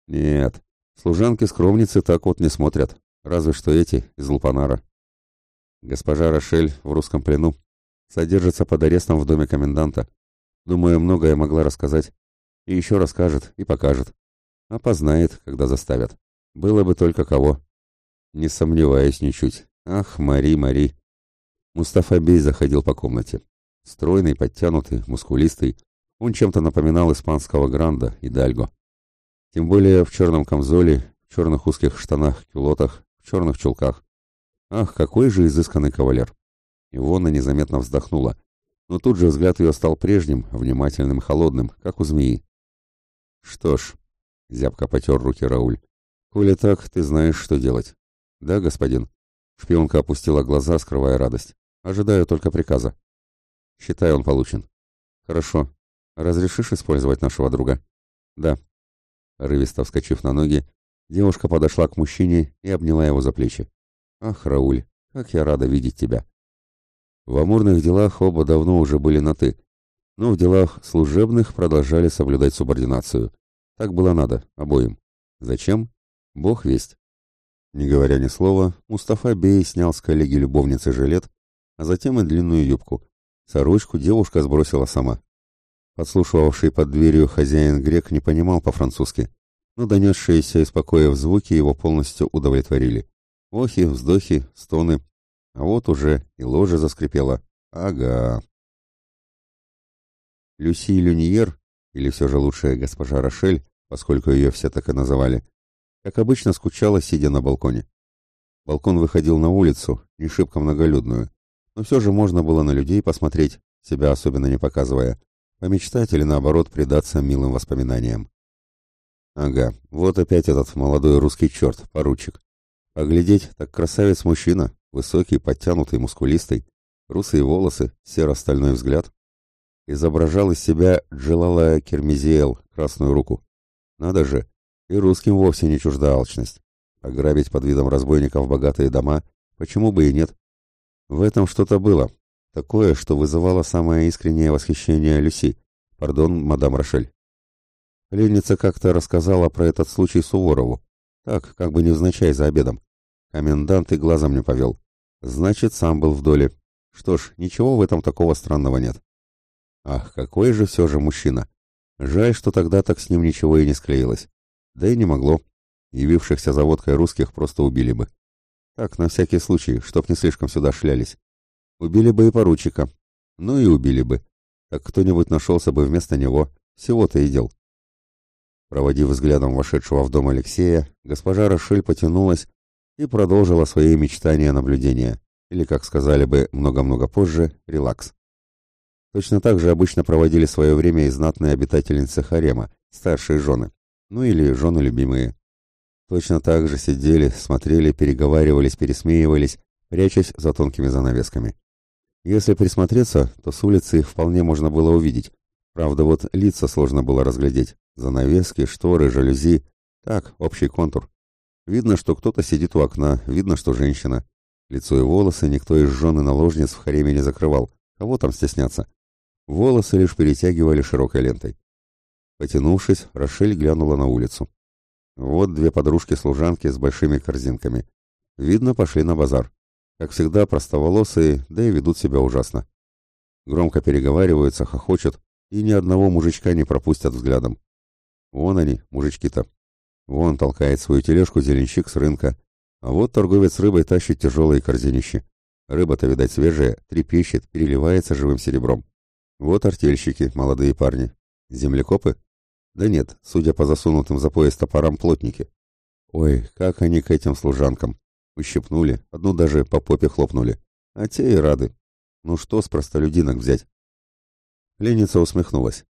Нет, служанки-скромницы так вот не смотрят, разве что эти из Лупанара. Госпожа Рошель в русском плену. Содержится под арестом в доме коменданта. Думаю, многое могла рассказать. И еще расскажет, и покажет. Опознает, когда заставят. Было бы только кого. Не сомневаюсь ничуть. Ах, Мари, Мари. Мустафа Бей заходил по комнате. Стройный, подтянутый, мускулистый, он чем-то напоминал испанского гранда, идальго. Тем более в черном камзоле, в черных узких штанах, кюлотах, в черных чулках. Ах, какой же изысканный кавалер! Ивона незаметно вздохнула, но тут же взгляд ее стал прежним, внимательным, холодным, как у змеи. «Что ж», — зябко потер руки Рауль, — «коли так, ты знаешь, что делать». «Да, господин?» Шпионка опустила глаза, скрывая радость. «Ожидаю только приказа». «Считай, он получен». «Хорошо, Разрешишь использовать нашего друга? Да. Рывисто вскочив на ноги, девушка подошла к мужчине и обняла его за плечи. Ах, Рауль, как я рада видеть тебя. В амурных делах оба давно уже были на «ты», но в делах служебных продолжали соблюдать субординацию. Так было надо, обоим. Зачем? Бог весть. Не говоря ни слова, Мустафа Бей снял с коллеги любовницы жилет, а затем и длинную юбку. Сорочку девушка сбросила сама. Подслушивавший под дверью хозяин грек не понимал по-французски, но донесшиеся из покоев звуки его полностью удовлетворили. Охи, вздохи, стоны. А вот уже и ложа заскрипела. Ага. Люси Люниер, или все же лучшая госпожа Рошель, поскольку ее все так и называли, как обычно скучала, сидя на балконе. Балкон выходил на улицу, не шибко многолюдную, но все же можно было на людей посмотреть, себя особенно не показывая, а мечтать или наоборот предаться милым воспоминаниям. Ага, вот опять этот молодой русский черт, поручик. Поглядеть, так красавец-мужчина, высокий, подтянутый, мускулистый, русые волосы, серо-стальной взгляд. Изображал из себя Джелала Кермизиэл, красную руку. Надо же, и русским вовсе не чужда алчность. Ограбить под видом разбойников богатые дома, почему бы и нет? В этом что-то было, Такое, что вызывало самое искреннее восхищение Люси, пардон, мадам Рошель. Пленница как-то рассказала про этот случай Суворову. Так, как бы невзначай за обедом. Комендант и глазом не повел. Значит, сам был в доле. Что ж, ничего в этом такого странного нет. Ах, какой же все же мужчина. Жаль, что тогда так с ним ничего и не склеилось. Да и не могло. Явившихся за водкой русских просто убили бы. Так, на всякий случай, чтоб не слишком сюда шлялись. Убили бы и поручика. Ну и убили бы. Так кто-нибудь нашелся бы вместо него. Всего-то и дел. Проводив взглядом вошедшего в дом Алексея, госпожа Рошель потянулась и продолжила свои мечтания наблюдения, или, как сказали бы много-много позже, релакс. Точно так же обычно проводили свое время и знатные обитательницы харема, старшие жены, ну или жены любимые. Точно так же сидели, смотрели, переговаривались, пересмеивались, прячась за тонкими занавесками. Если присмотреться, то с улицы их вполне можно было увидеть. Правда, вот лица сложно было разглядеть. Занавески, шторы, жалюзи. Так, общий контур. Видно, что кто-то сидит у окна, видно, что женщина. Лицо и волосы никто из жены-наложниц в хареме не закрывал. Кого там стесняться? Волосы лишь перетягивали широкой лентой. Потянувшись, Рошель глянула на улицу. Вот две подружки-служанки с большими корзинками. Видно, пошли на базар. Как всегда, простоволосые, да и ведут себя ужасно. Громко переговариваются, хохочут, и ни одного мужичка не пропустят взглядом. Вон они, мужички-то. Вон толкает свою тележку зеленщик с рынка. А вот торговец рыбой тащит тяжелые корзинищи. Рыба-то, видать, свежая, трепещет, переливается живым серебром. Вот артельщики, молодые парни. Землекопы? Да нет, судя по засунутым за пояс топорам, плотники. Ой, как они к этим служанкам. Ущипнули, одну даже по попе хлопнули. А те и рады. Ну что с простолюдинок взять? Ленница усмехнулась.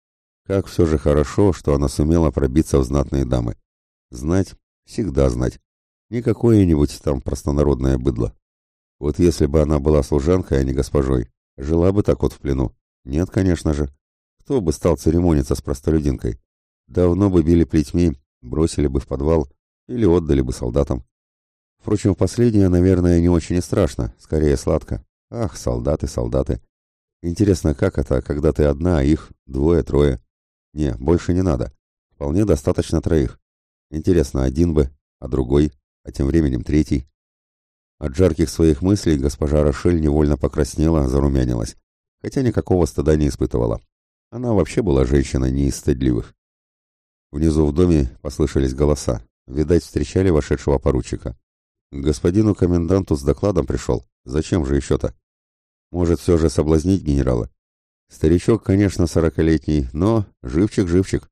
Как все же хорошо, что она сумела пробиться в знатные дамы. Знать, всегда знать. Не какое-нибудь там простонародное быдло. Вот если бы она была служанкой, а не госпожой, жила бы так вот в плену. Нет, конечно же. Кто бы стал церемониться с простолюдинкой? Давно бы били плетьми, бросили бы в подвал или отдали бы солдатам. Впрочем, последнее, наверное, не очень и страшно, скорее сладко. Ах, солдаты, солдаты. Интересно, как это, когда ты одна, а их двое-трое? Не, больше не надо. Вполне достаточно троих. Интересно, один бы, а другой, а тем временем третий. От жарких своих мыслей госпожа Рошель невольно покраснела, зарумянилась, хотя никакого стыда не испытывала. Она вообще была женщина не из стыдливых. Внизу в доме послышались голоса. Видать, встречали вошедшего поручика. «Господину коменданту с докладом пришел. Зачем же еще-то?» «Может, все же соблазнить генерала?» «Старичок, конечно, сорокалетний, но живчик-живчик.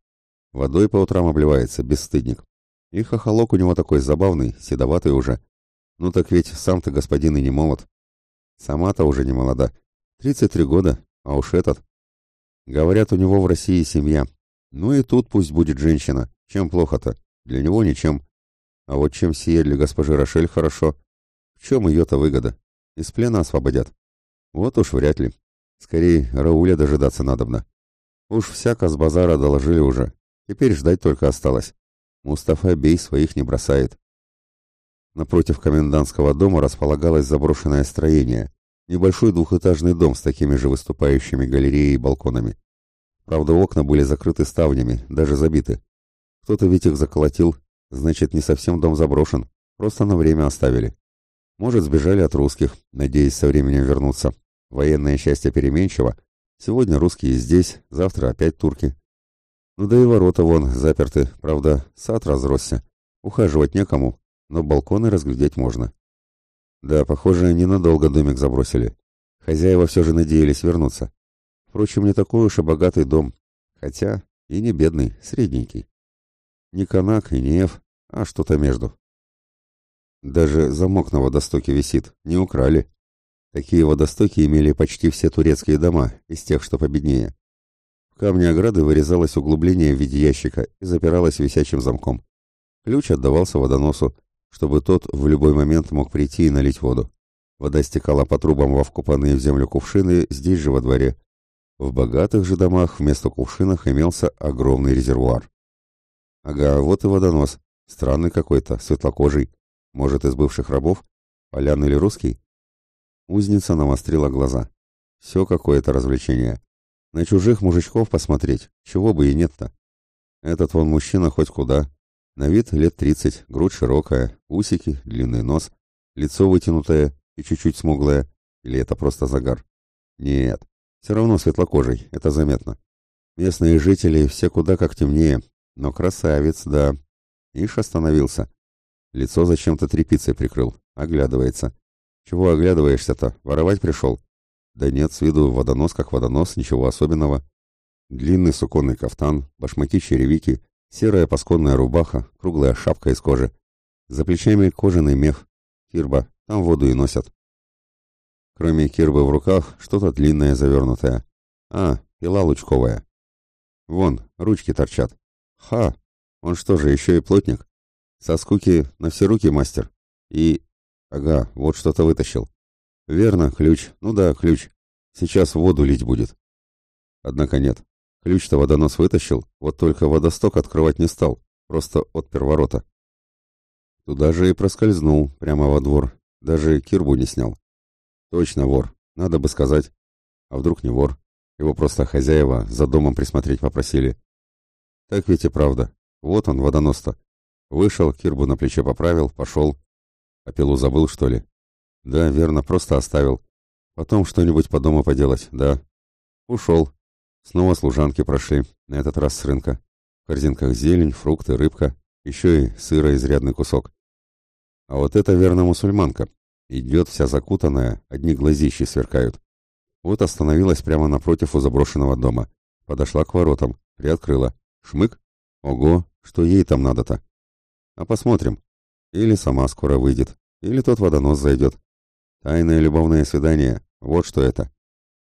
Водой по утрам обливается, бесстыдник. И хохолок у него такой забавный, седоватый уже. Ну так ведь сам-то господин, и не молод. Сама-то уже не молода. 33 года, а уж этот. Говорят, у него в России семья. Ну и тут пусть будет женщина. Чем плохо-то? Для него ничем. А вот чем сеяли госпожи Рошель хорошо, в чем ее-то выгода? Из плена освободят. Вот уж вряд ли. Скорее, Рауля дожидаться надобно. Уж всяко с базара доложили уже. Теперь ждать только осталось. Мустафа Бей своих не бросает. Напротив комендантского дома располагалось заброшенное строение. Небольшой двухэтажный дом с такими же выступающими галереей и балконами. Правда, окна были закрыты ставнями, даже забиты. Кто-то ведь их заколотил, Значит, не совсем дом заброшен. Просто на время оставили. Может, сбежали от русских, надеясь со временем вернуться. Военное счастье переменчиво. Сегодня русские здесь, завтра опять турки. Ну да и ворота вон заперты, правда, сад разросся. Ухаживать некому, но балконы разглядеть можно. Да, похоже, ненадолго домик забросили. Хозяева все же надеялись вернуться. Впрочем, не такой уж и богатый дом, хотя и не бедный, средненький. Никонак и Неев, а что-то между. Даже замок на водостоке висит, не украли. Такие водостоки имели почти все турецкие дома, из тех, что победнее. В камне ограды вырезалось углубление в виде ящика и запиралось висячим замком. Ключ отдавался водоносу, чтобы тот в любой момент мог прийти и налить воду. Вода стекала по трубам во вкопанные в землю кувшины здесь же во дворе. В богатых же домах вместо кувшинах имелся огромный резервуар. Ага, вот и водонос. Странный какой-то, светлокожий. Может, из бывших рабов? Полян или русский? Узница намострила глаза. Все какое-то развлечение. На чужих мужичков посмотреть, чего бы и нет-то. Этот вон мужчина хоть куда. На вид лет тридцать, грудь широкая, усики, длинный нос, лицо вытянутое и чуть-чуть смуглое. Или это просто загар? Нет, все равно светлокожий, это заметно. Местные жители все куда как темнее, но красавец, да. Ишь остановился. Лицо зачем-то тряпицей прикрыл. Оглядывается. Чего оглядываешься-то? Воровать пришел? Да нет, с виду водонос как водонос, ничего особенного. Длинный суконный кафтан, башмаки-черевики, серая пасконная рубаха, круглая шапка из кожи. За плечами кожаный мех. Кирба. Там воду и носят. Кроме кирбы в руках, что-то длинное завернутое. А, пила лучковая. Вон, ручки торчат. Ха! Он что же, еще и плотник? Со скуки на все руки мастер. И... Ага, вот что-то вытащил. Верно, ключ. Ну да, ключ. Сейчас воду лить будет. Однако нет. Ключ-то водонос вытащил, вот только водосток открывать не стал. Просто отпер ворота. Туда же и проскользнул, прямо во двор. Даже кирбу не снял. Точно вор. Надо бы сказать. А вдруг не вор? Его просто хозяева за домом присмотреть попросили. Так ведь и правда. Вот он, водонос-то. Вышел, кирбу на плече поправил, пошел. А пилу забыл, что ли? Да, верно, просто оставил. Потом что-нибудь по дому поделать, да. Ушел. Снова служанки прошли, на этот раз с рынка. В корзинках зелень, фрукты, рыбка, еще и сыра изрядный кусок. А вот это верно мусульманка. Идет вся закутанная, одни глазищи сверкают. Вот остановилась прямо напротив у заброшенного дома. Подошла к воротам, приоткрыла. Шмык? Ого, что ей там надо-то? А посмотрим. Или сама скоро выйдет, или тот водонос зайдет. Тайное любовное свидание, вот что это.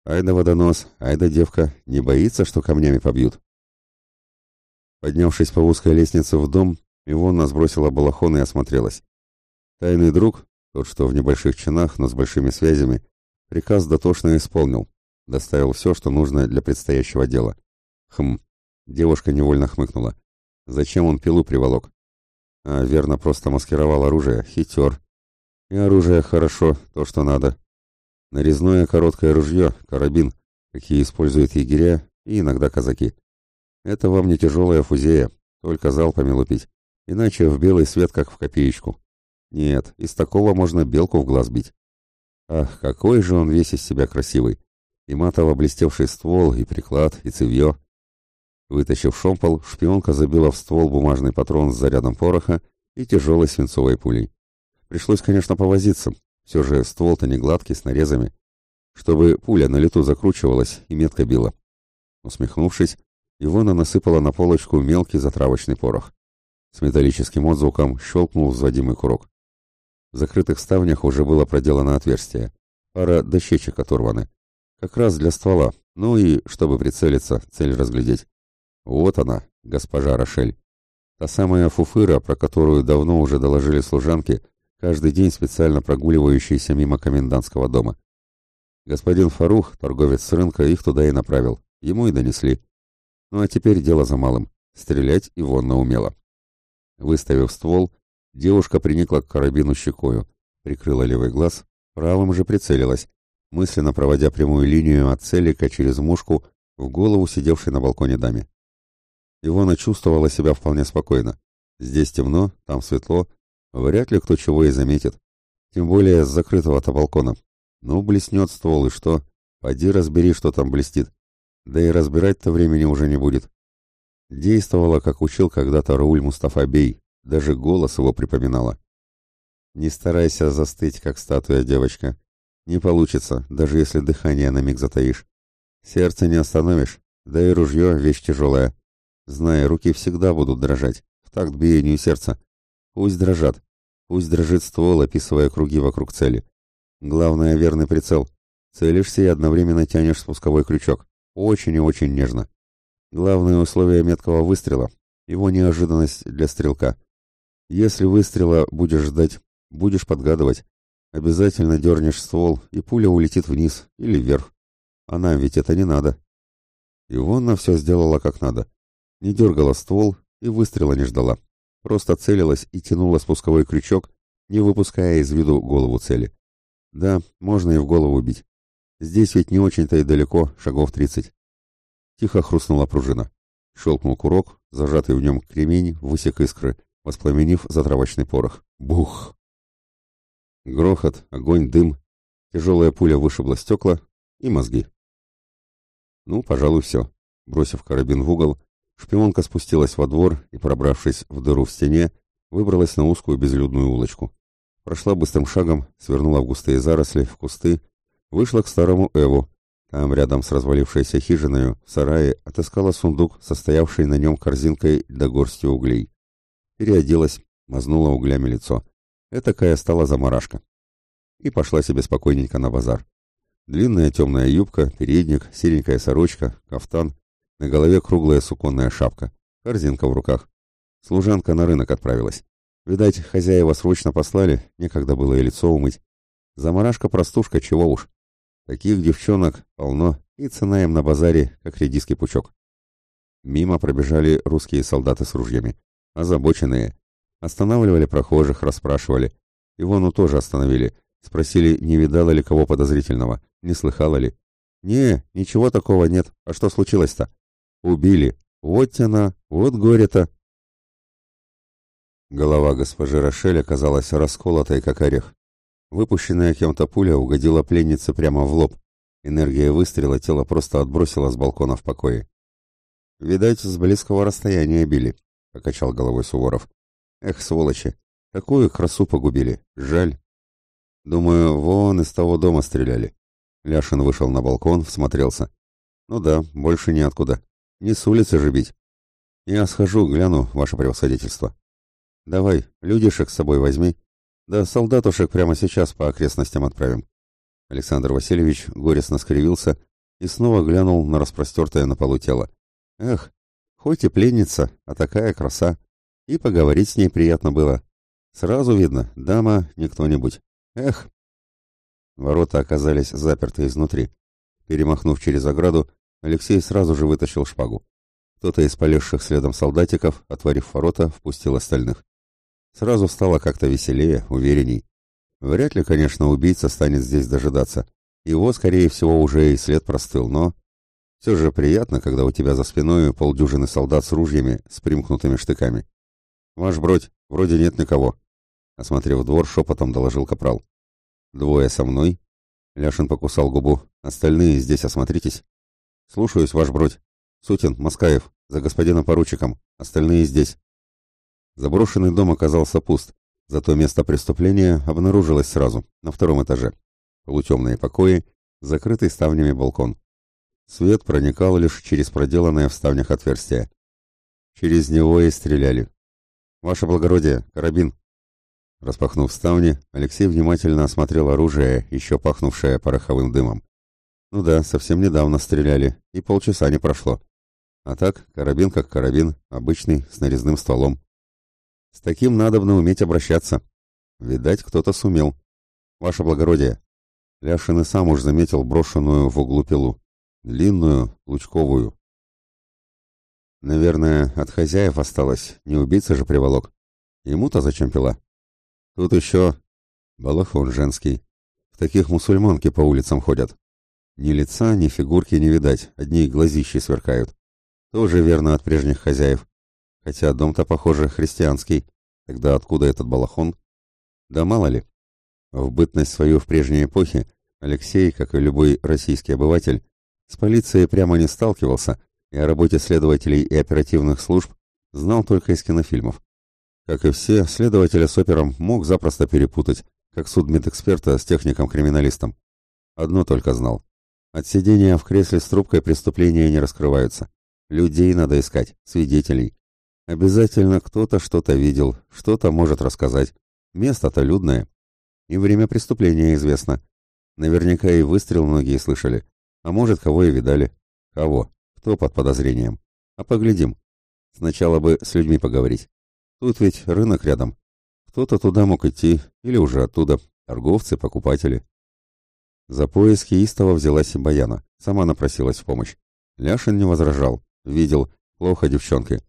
Айда водонос, айда девка, не боится, что камнями побьют. Поднявшись по узкой лестнице в дом, Ивона сбросила балахон и осмотрелась. Тайный друг, тот, что в небольших чинах, но с большими связями, приказ дотошно исполнил, доставил все, что нужно для предстоящего дела. Хм, Девушка невольно хмыкнула. Зачем он пилу приволок? А, верно, просто маскировал оружие. Хитер. И оружие хорошо, то, что надо. Нарезное короткое ружье, карабин, какие используют егеря и иногда казаки. Это вам не тяжелая фузея, только залпами лупить. Иначе в белый свет, как в копеечку. Нет, из такого можно белку в глаз бить. Ах, какой же он весь из себя красивый! И матово блестевший ствол, и приклад, и цевье. Вытащив шомпол, шпионка забила в ствол бумажный патрон с зарядом пороха и тяжелой свинцовой пулей. Пришлось, конечно, повозиться, все же ствол-то не гладкий, с нарезами, чтобы пуля на лету закручивалась и метко била. Усмехнувшись, Ивона насыпала на полочку мелкий затравочный порох. С металлическим отзвуком щелкнул взводимый курок. В закрытых ставнях уже было проделано отверстие. Пара дощечек оторваны. Как раз для ствола, ну и, чтобы прицелиться, цель разглядеть. Вот она, госпожа Рошель. Та самая фуфыра, про которую давно уже доложили служанки, каждый день специально прогуливающиеся мимо комендантского дома. Господин Фарух, торговец с рынка, их туда и направил. Ему и донесли. Ну а теперь дело за малым. Стрелять и Ивонна умела. Выставив ствол, девушка приникла к карабину щекою, прикрыла левый глаз, правым же прицелилась, мысленно проводя прямую линию от целика через мушку в голову сидевшей на балконе даме. Илона чувствовала себя вполне спокойно. Здесь темно, там светло. А вряд ли кто чего и заметит. Тем более с закрытого-то балкона. Ну, блеснет ствол, и что? Пойди разбери, что там блестит. Да и разбирать-то времени уже не будет. Действовала, как учил когда-то Рауль Мустафа Бей. Даже голос его припоминала. Не старайся застыть, как статуя девочка. Не получится, даже если дыхание на миг затаишь. Сердце не остановишь, да и ружье — вещь тяжелая. Зная, руки всегда будут дрожать, в такт биению сердца. Пусть дрожат. Пусть дрожит ствол, описывая круги вокруг цели. Главное — верный прицел. Целишься и одновременно тянешь спусковой крючок. Очень и очень нежно. Главное условие меткого выстрела — его неожиданность для стрелка. Если выстрела будешь ждать, будешь подгадывать, обязательно дернешь ствол, и пуля улетит вниз или вверх. А нам ведь это не надо. И вон Ивонна все сделала как надо не дергала ствол и выстрела не ждала. Просто целилась и тянула спусковой крючок, не выпуская из виду голову цели. Да, можно и в голову бить. Здесь ведь не очень-то и далеко, шагов тридцать. Тихо хрустнула пружина. Щелкнул курок, зажатый в нем кремень высек искры, воспламенив затравочный порох. Бух! Грохот, огонь, дым. Тяжелая пуля вышибла стекла и мозги. Ну, пожалуй, все. Бросив карабин в угол, Шпионка спустилась во двор и, пробравшись в дыру в стене, выбралась на узкую безлюдную улочку. Прошла быстрым шагом, свернула в густые заросли, в кусты, вышла к старому Эву. Там, рядом с развалившейся хижиной, в сарае, отыскала сундук, состоявший на нем корзинкой до горсти углей. Переоделась, мазнула углями лицо. Этакая стала заморашка. И пошла себе спокойненько на базар. Длинная темная юбка, передник, серенькая сорочка, кафтан, на голове круглая суконная шапка, корзинка в руках. Служанка на рынок отправилась. Видать, хозяева срочно послали, некогда было и лицо умыть. Замарашка-простушка, чего уж. Таких девчонок полно, и цена им на базаре, как редиский пучок. Мимо пробежали русские солдаты с ружьями, озабоченные. Останавливали прохожих, расспрашивали. Ивону тоже остановили. Спросили, не видала ли кого подозрительного, не слыхала ли. «Не, ничего такого нет. А что случилось-то?» Убили. Вот она, вот горе-то. Голова госпожи Рошель оказалась расколотой, как орех. Выпущенная кем-то пуля угодила пленнице прямо в лоб. Энергия выстрела тело просто отбросила с балкона в покое. «Видать, с близкого расстояния били», — покачал головой Суворов. «Эх, сволочи, такую красу погубили. Жаль». «Думаю, вон из того дома стреляли». Ляшин вышел на балкон, всмотрелся. «Ну да, больше ниоткуда. Не с улицы же бить. Я схожу, гляну, ваше превосходительство. Давай, людишек с собой возьми. Да солдатушек прямо сейчас по окрестностям отправим. Александр Васильевич горестно скривился и снова глянул на распростертое на полу тело. Эх, хоть и пленница, а такая краса. И поговорить с ней приятно было. Сразу видно, дама не кто-нибудь. Эх! Ворота оказались заперты изнутри. Перемахнув через ограду, Алексей сразу же вытащил шпагу. Кто-то из полезших следом солдатиков, отворив ворота, впустил остальных. Сразу стало как-то веселее, уверенней. Вряд ли, конечно, убийца станет здесь дожидаться. Его, скорее всего, уже и след простыл, но... Все же приятно, когда у тебя за спиной полдюжины солдат с ружьями, с примкнутыми штыками. «Ваш бродь, вроде нет никого», — осмотрев двор, шепотом доложил капрал. «Двое со мной». Ляшин покусал губу. «Остальные здесь осмотритесь». «Слушаюсь, ваш бродь. Сутин, Москаев, за господином поручиком. Остальные здесь». Заброшенный дом оказался пуст, зато место преступления обнаружилось сразу, на втором этаже. Полутемные покои, закрытый ставнями балкон. Свет проникал лишь через проделанное в ставнях отверстие. Через него и стреляли. «Ваше благородие, карабин!» Распахнув ставни, Алексей внимательно осмотрел оружие, еще пахнувшее пороховым дымом. Ну да, совсем недавно стреляли, и полчаса не прошло. А так, карабин как карабин, обычный, с нарезным стволом. С таким надобно уметь обращаться. Видать, кто-то сумел. Ваше благородие. Ляшин и сам уж заметил брошенную в углу пилу. Длинную, лучковую. Наверное, от хозяев осталось, не убийца же приволок. Ему-то зачем пила? Тут еще... Балахон женский. В таких мусульманки по улицам ходят. Ни лица, ни фигурки не видать, одни глазищи сверкают. Тоже верно от прежних хозяев. Хотя дом-то, похоже, христианский. Тогда откуда этот балахон? Да мало ли. В бытность свою в прежней эпохе Алексей, как и любой российский обыватель, с полицией прямо не сталкивался и о работе следователей и оперативных служб знал только из кинофильмов. Как и все, следователя с опером мог запросто перепутать, как судмедэксперта с техником-криминалистом. Одно только знал. От сидения в кресле с трубкой преступления не раскрываются. Людей надо искать, свидетелей. Обязательно кто-то что-то видел, что-то может рассказать. Место-то людное. И время преступления известно. Наверняка и выстрел многие слышали. А может, кого и видали. Кого? Кто под подозрением? А поглядим. Сначала бы с людьми поговорить. Тут ведь рынок рядом. Кто-то туда мог идти, или уже оттуда. Торговцы, покупатели. За поиски Истова взяла Симбаяна, сама напросилась в помощь. Ляшин не возражал, видел, плохо девчонке.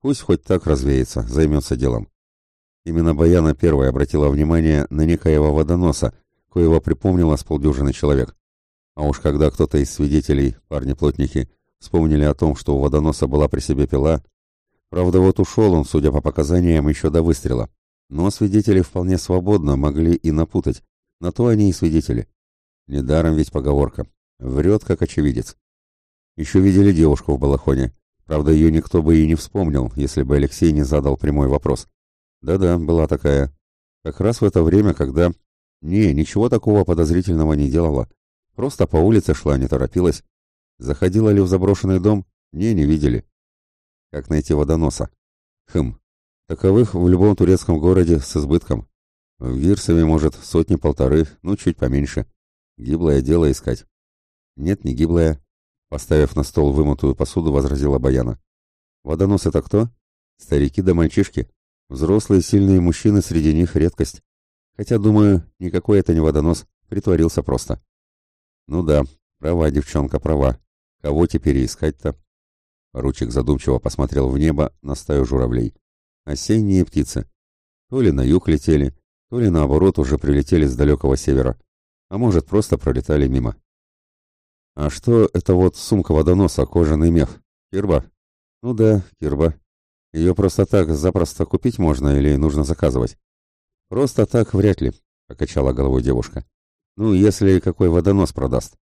Пусть хоть так развеется, займется делом. Именно Баяна первая обратила внимание на некоего водоноса, коего припомнила с полдюжины человек. А уж когда кто-то из свидетелей, парни-плотники, вспомнили о том, что у водоноса была при себе пила, правда вот ушел он, судя по показаниям, еще до выстрела. Но свидетели вполне свободно могли и напутать, на то они и свидетели. Недаром ведь поговорка. Врет, как очевидец. Еще видели девушку в балахоне. Правда, ее никто бы и не вспомнил, если бы Алексей не задал прямой вопрос. Да-да, была такая. Как раз в это время, когда... Не, ничего такого подозрительного не делала. Просто по улице шла, не торопилась. Заходила ли в заброшенный дом? Не, не видели. Как найти водоноса? Хм. Таковых в любом турецком городе с избытком. В Вирсове, может, сотни-полторы, ну, чуть поменьше. Гиблое дело искать. Нет, не гиблое. Поставив на стол вымытую посуду, возразила Баяна. Водонос это кто? Старики да мальчишки. Взрослые сильные мужчины среди них редкость. Хотя, думаю, никакой это не водонос, притворился просто. Ну да, права девчонка, права. Кого теперь искать-то? Ручик задумчиво посмотрел в небо на стаю журавлей. Осенние птицы. То ли на юг летели, то ли наоборот уже прилетели с далекого севера а может просто пролетали мимо. А что это вот сумка водоноса, кожаный мех? Кирба? Ну да, кирба. Ее просто так запросто купить можно или нужно заказывать? Просто так вряд ли, покачала головой девушка. Ну, если какой водонос продаст.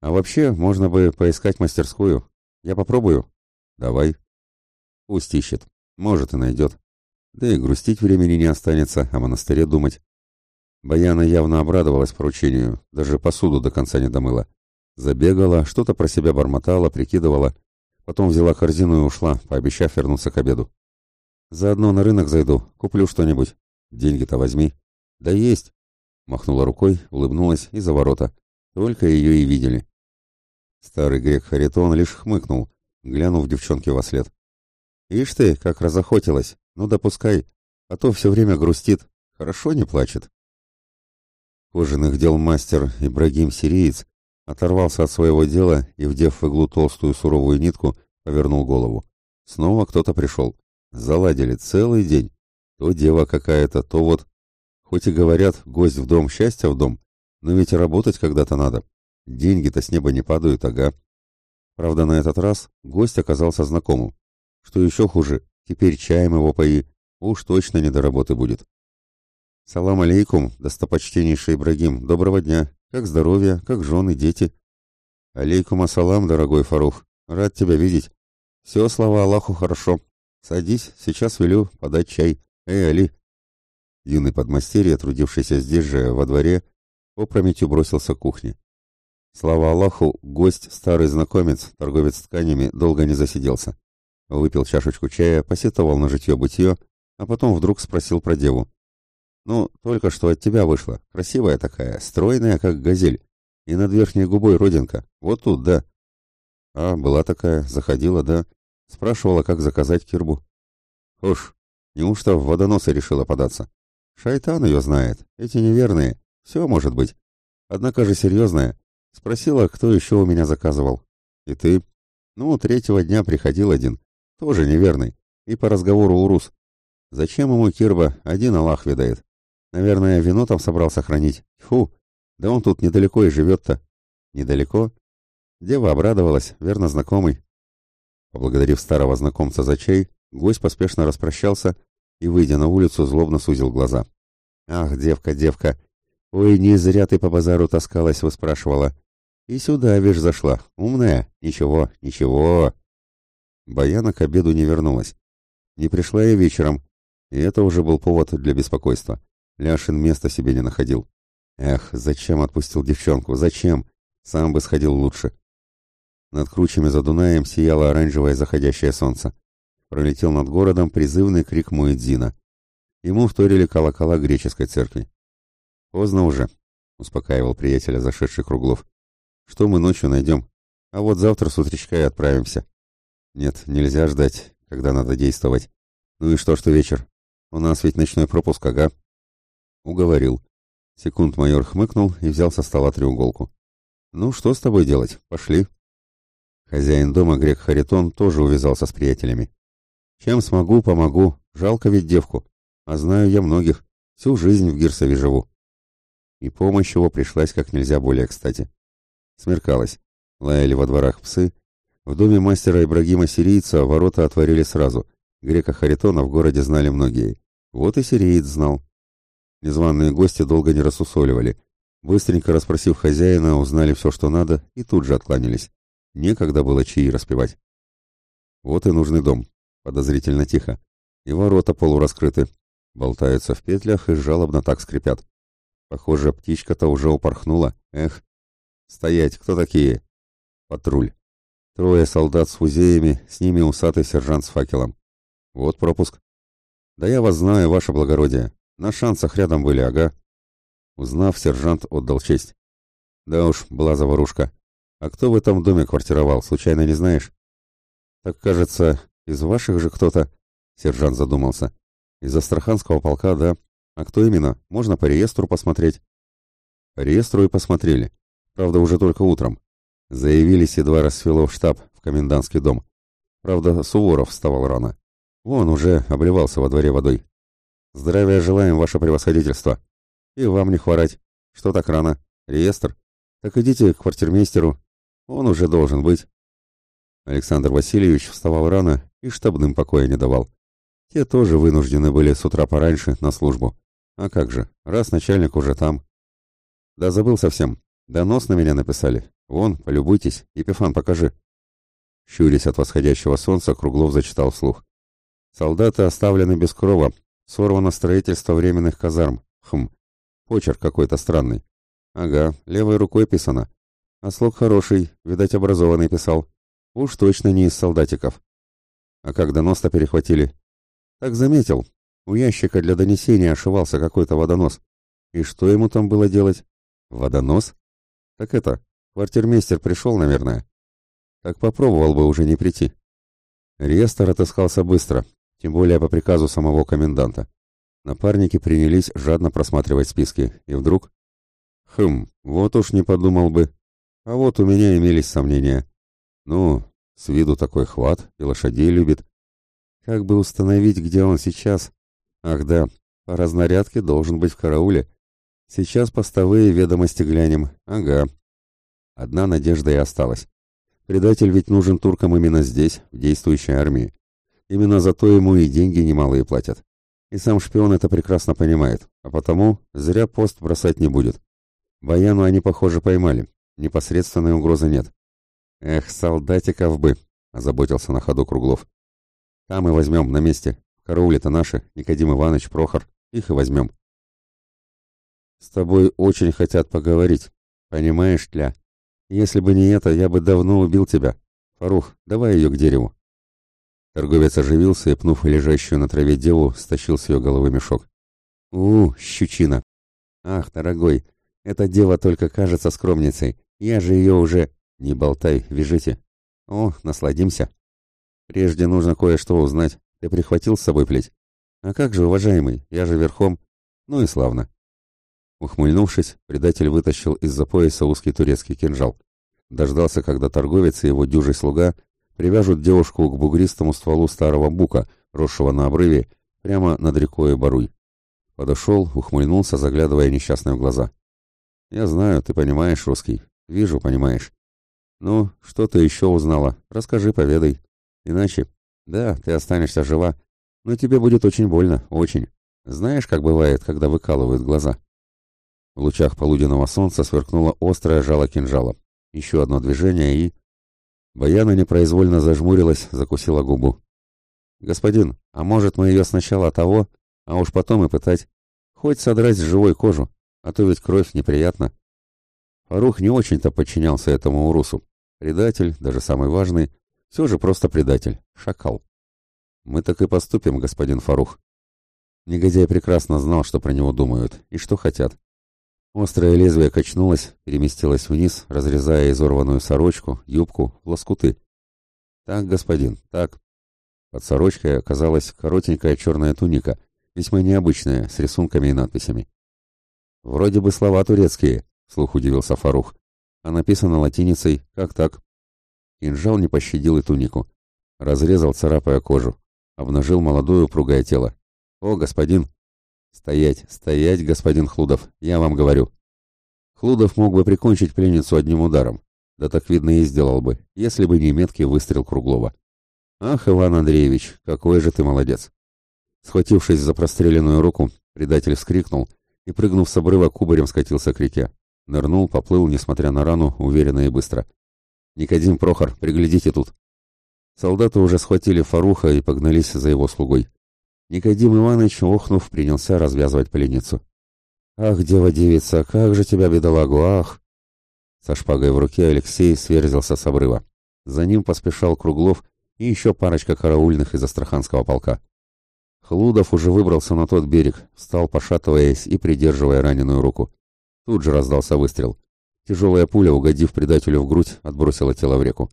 А вообще, можно бы поискать мастерскую. Я попробую. Давай. Пусть ищет. Может и найдет. Да и грустить времени не останется, о монастыре думать. Баяна явно обрадовалась поручению, даже посуду до конца не домыла. Забегала, что-то про себя бормотала, прикидывала. Потом взяла корзину и ушла, пообещав вернуться к обеду. «Заодно на рынок зайду, куплю что-нибудь. Деньги-то возьми». «Да есть!» Махнула рукой, улыбнулась и за ворота. Только ее и видели. Старый грек Харитон лишь хмыкнул, глянув девчонке во след. «Ишь ты, как разохотилась! Ну допускай, а то все время грустит. Хорошо не плачет» кожаных дел мастер Ибрагим Сириец оторвался от своего дела и, вдев в иглу толстую суровую нитку, повернул голову. Снова кто-то пришел. Заладили целый день. То дева какая-то, то вот... Хоть и говорят, гость в дом, счастье в дом, но ведь работать когда-то надо. Деньги-то с неба не падают, ага. Правда, на этот раз гость оказался знакомым. Что еще хуже, теперь чаем его пои. Уж точно не до работы будет. «Салам алейкум, достопочтеннейший Ибрагим, доброго дня. Как здоровье, как жены, дети?» «Алейкум ассалам, дорогой Фарух, рад тебя видеть. Все, слава Аллаху, хорошо. Садись, сейчас велю подать чай. Эй, Али!» Юный подмастерье, трудившийся здесь же, во дворе, опрометью бросился к кухне. Слава Аллаху, гость, старый знакомец, торговец тканями, долго не засиделся. Выпил чашечку чая, посетовал на житье-бытие, а потом вдруг спросил про деву. Ну, только что от тебя вышла. Красивая такая, стройная, как газель. И над верхней губой родинка. Вот тут, да. А, была такая, заходила, да. Спрашивала, как заказать кирбу. Уж, неужто в водоносы решила податься? Шайтан ее знает. Эти неверные. Все может быть. Однако же серьезная. Спросила, кто еще у меня заказывал. И ты? Ну, третьего дня приходил один. Тоже неверный. И по разговору урус. Зачем ему кирба? Один Аллах ведает. Наверное, вино там собрался хранить. Фу, да он тут недалеко и живет-то. Недалеко? Дева обрадовалась, верно знакомый. Поблагодарив старого знакомца за чай, гость поспешно распрощался и, выйдя на улицу, злобно сузил глаза. «Ах, девка, девка! Ой, не зря ты по базару таскалась, выспрашивала. И сюда, вишь, зашла. Умная? Ничего, ничего!» Баяна к обеду не вернулась. Не пришла я вечером, и это уже был повод для беспокойства. Ляшин места себе не находил. Эх, зачем отпустил девчонку? Зачем? Сам бы сходил лучше. Над кручами за Дунаем сияло оранжевое заходящее солнце. Пролетел над городом призывный крик Муэдзина. Ему вторили колокола греческой церкви. «Поздно уже», — успокаивал приятеля зашедший Круглов. «Что мы ночью найдем? А вот завтра с утречка и отправимся». «Нет, нельзя ждать, когда надо действовать. Ну и что, что вечер? У нас ведь ночной пропуск, ага». Уговорил. Секунд майор хмыкнул и взял со стола треуголку. «Ну, что с тобой делать? Пошли». Хозяин дома, грек Харитон, тоже увязался с приятелями. «Чем смогу, помогу. Жалко ведь девку. А знаю я многих. Всю жизнь в Гирсове живу». И помощь его пришлась как нельзя более кстати. Смеркалось. Лаяли во дворах псы. В доме мастера Ибрагима Сирийца ворота отворили сразу. Грека Харитона в городе знали многие. Вот и Сириец знал. Незваные гости долго не рассусоливали. Быстренько расспросив хозяина, узнали все, что надо, и тут же откланялись. Некогда было чаи распевать. Вот и нужный дом. Подозрительно тихо. И ворота полураскрыты. Болтаются в петлях и жалобно так скрипят. Похоже, птичка-то уже упорхнула. Эх. Стоять, кто такие? Патруль. Трое солдат с фузеями, с ними усатый сержант с факелом. Вот пропуск. Да я вас знаю, ваше благородие. На шансах рядом были, ага. Узнав, сержант отдал честь. Да уж, была заварушка. А кто в этом доме квартировал, случайно не знаешь? Так кажется, из ваших же кто-то... Сержант задумался. Из Астраханского полка, да. А кто именно? Можно по реестру посмотреть. Реестру и посмотрели. Правда, уже только утром. Заявились едва рассвело в штаб, в комендантский дом. Правда, Суворов вставал рано. Вон уже обливался во дворе водой. Здравия желаем, ваше превосходительство. И вам не хворать. Что так рано? Реестр? Так идите к квартирмейстеру. Он уже должен быть. Александр Васильевич вставал рано и штабным покоя не давал. Те тоже вынуждены были с утра пораньше на службу. А как же, раз начальник уже там. Да забыл совсем. Донос на меня написали. Вон, полюбуйтесь, Епифан, покажи. Щурясь от восходящего солнца, Круглов зачитал вслух. Солдаты оставлены без крова, Сорвано строительство временных казарм. Хм. Почерк какой-то странный. Ага, левой рукой писано. А слог хороший, видать, образованный писал. Уж точно не из солдатиков. А как донос-то перехватили? Так заметил. У ящика для донесения ошивался какой-то водонос. И что ему там было делать? Водонос? Так это, квартирмейстер пришел, наверное. Так попробовал бы уже не прийти. Реестр отыскался быстро, тем более по приказу самого коменданта. Напарники принялись жадно просматривать списки, и вдруг... Хм, вот уж не подумал бы. А вот у меня имелись сомнения. Ну, с виду такой хват и лошадей любит. Как бы установить, где он сейчас? Ах да, по разнарядке должен быть в карауле. Сейчас постовые ведомости глянем. Ага. Одна надежда и осталась. Предатель ведь нужен туркам именно здесь, в действующей армии. Именно за то ему и деньги немалые платят. И сам шпион это прекрасно понимает, а потому зря пост бросать не будет. Баяну они, похоже, поймали. Непосредственной угрозы нет. Эх, солдатиков бы, озаботился на ходу Круглов. Там и возьмем, на месте. В карауле-то наши, Никодим Иванович, Прохор. Их и возьмем. С тобой очень хотят поговорить. Понимаешь, Тля? Если бы не это, я бы давно убил тебя. Фарух, давай ее к дереву. Торговец оживился и, пнув лежащую на траве деву, стащил с ее головы мешок. «У, щучина! Ах, дорогой, эта дева только кажется скромницей. Я же ее уже...» «Не болтай, вяжите!» «О, насладимся!» «Прежде нужно кое-что узнать. Ты прихватил с собой плеть?» «А как же, уважаемый, я же верхом!» «Ну и славно!» Ухмыльнувшись, предатель вытащил из-за пояса узкий турецкий кинжал. Дождался, когда торговец и его дюжий слуга Привяжут девушку к бугристому стволу старого бука, росшего на обрыве, прямо над рекой Баруй. Подошел, ухмыльнулся, заглядывая несчастные в глаза. «Я знаю, ты понимаешь русский. Вижу, понимаешь. Ну, что ты еще узнала? Расскажи, поведай. Иначе... Да, ты останешься жива, но тебе будет очень больно, очень. Знаешь, как бывает, когда выкалывают глаза?» В лучах полуденного солнца сверкнуло острое жало кинжала. Еще одно движение и... Баяна непроизвольно зажмурилась, закусила губу. «Господин, а может мы ее сначала того, а уж потом и пытать? Хоть содрать с живой кожу, а то ведь кровь неприятна». Фарух не очень-то подчинялся этому урусу. Предатель, даже самый важный, все же просто предатель, шакал. «Мы так и поступим, господин Фарух». Негодяй прекрасно знал, что про него думают и что хотят. Острое лезвие качнулось, переместилось вниз, разрезая изорванную сорочку, юбку, лоскуты. «Так, господин, так». Под сорочкой оказалась коротенькая черная туника, весьма необычная, с рисунками и надписями. «Вроде бы слова турецкие», — слух удивился Фарух. «А написано латиницей, как так?» Кинжал не пощадил и тунику. Разрезал, царапая кожу. Обнажил молодое упругое тело. «О, господин!» «Стоять, стоять, господин Хлудов, я вам говорю». Хлудов мог бы прикончить пленницу одним ударом. Да так, видно, и сделал бы, если бы не меткий выстрел Круглова. «Ах, Иван Андреевич, какой же ты молодец!» Схватившись за простреленную руку, предатель вскрикнул и, прыгнув с обрыва, кубарем скатился к реке. Нырнул, поплыл, несмотря на рану, уверенно и быстро. «Никодим, Прохор, приглядите тут!» Солдаты уже схватили Фаруха и погнались за его слугой. Никодим Иванович охнув, принялся развязывать пленницу. «Ах, дева-девица, как же тебя, бедолагу, ах!» Со шпагой в руке Алексей сверзился с обрыва. За ним поспешал Круглов и еще парочка караульных из Астраханского полка. Хлудов уже выбрался на тот берег, встал, пошатываясь и придерживая раненую руку. Тут же раздался выстрел. Тяжелая пуля, угодив предателю в грудь, отбросила тело в реку.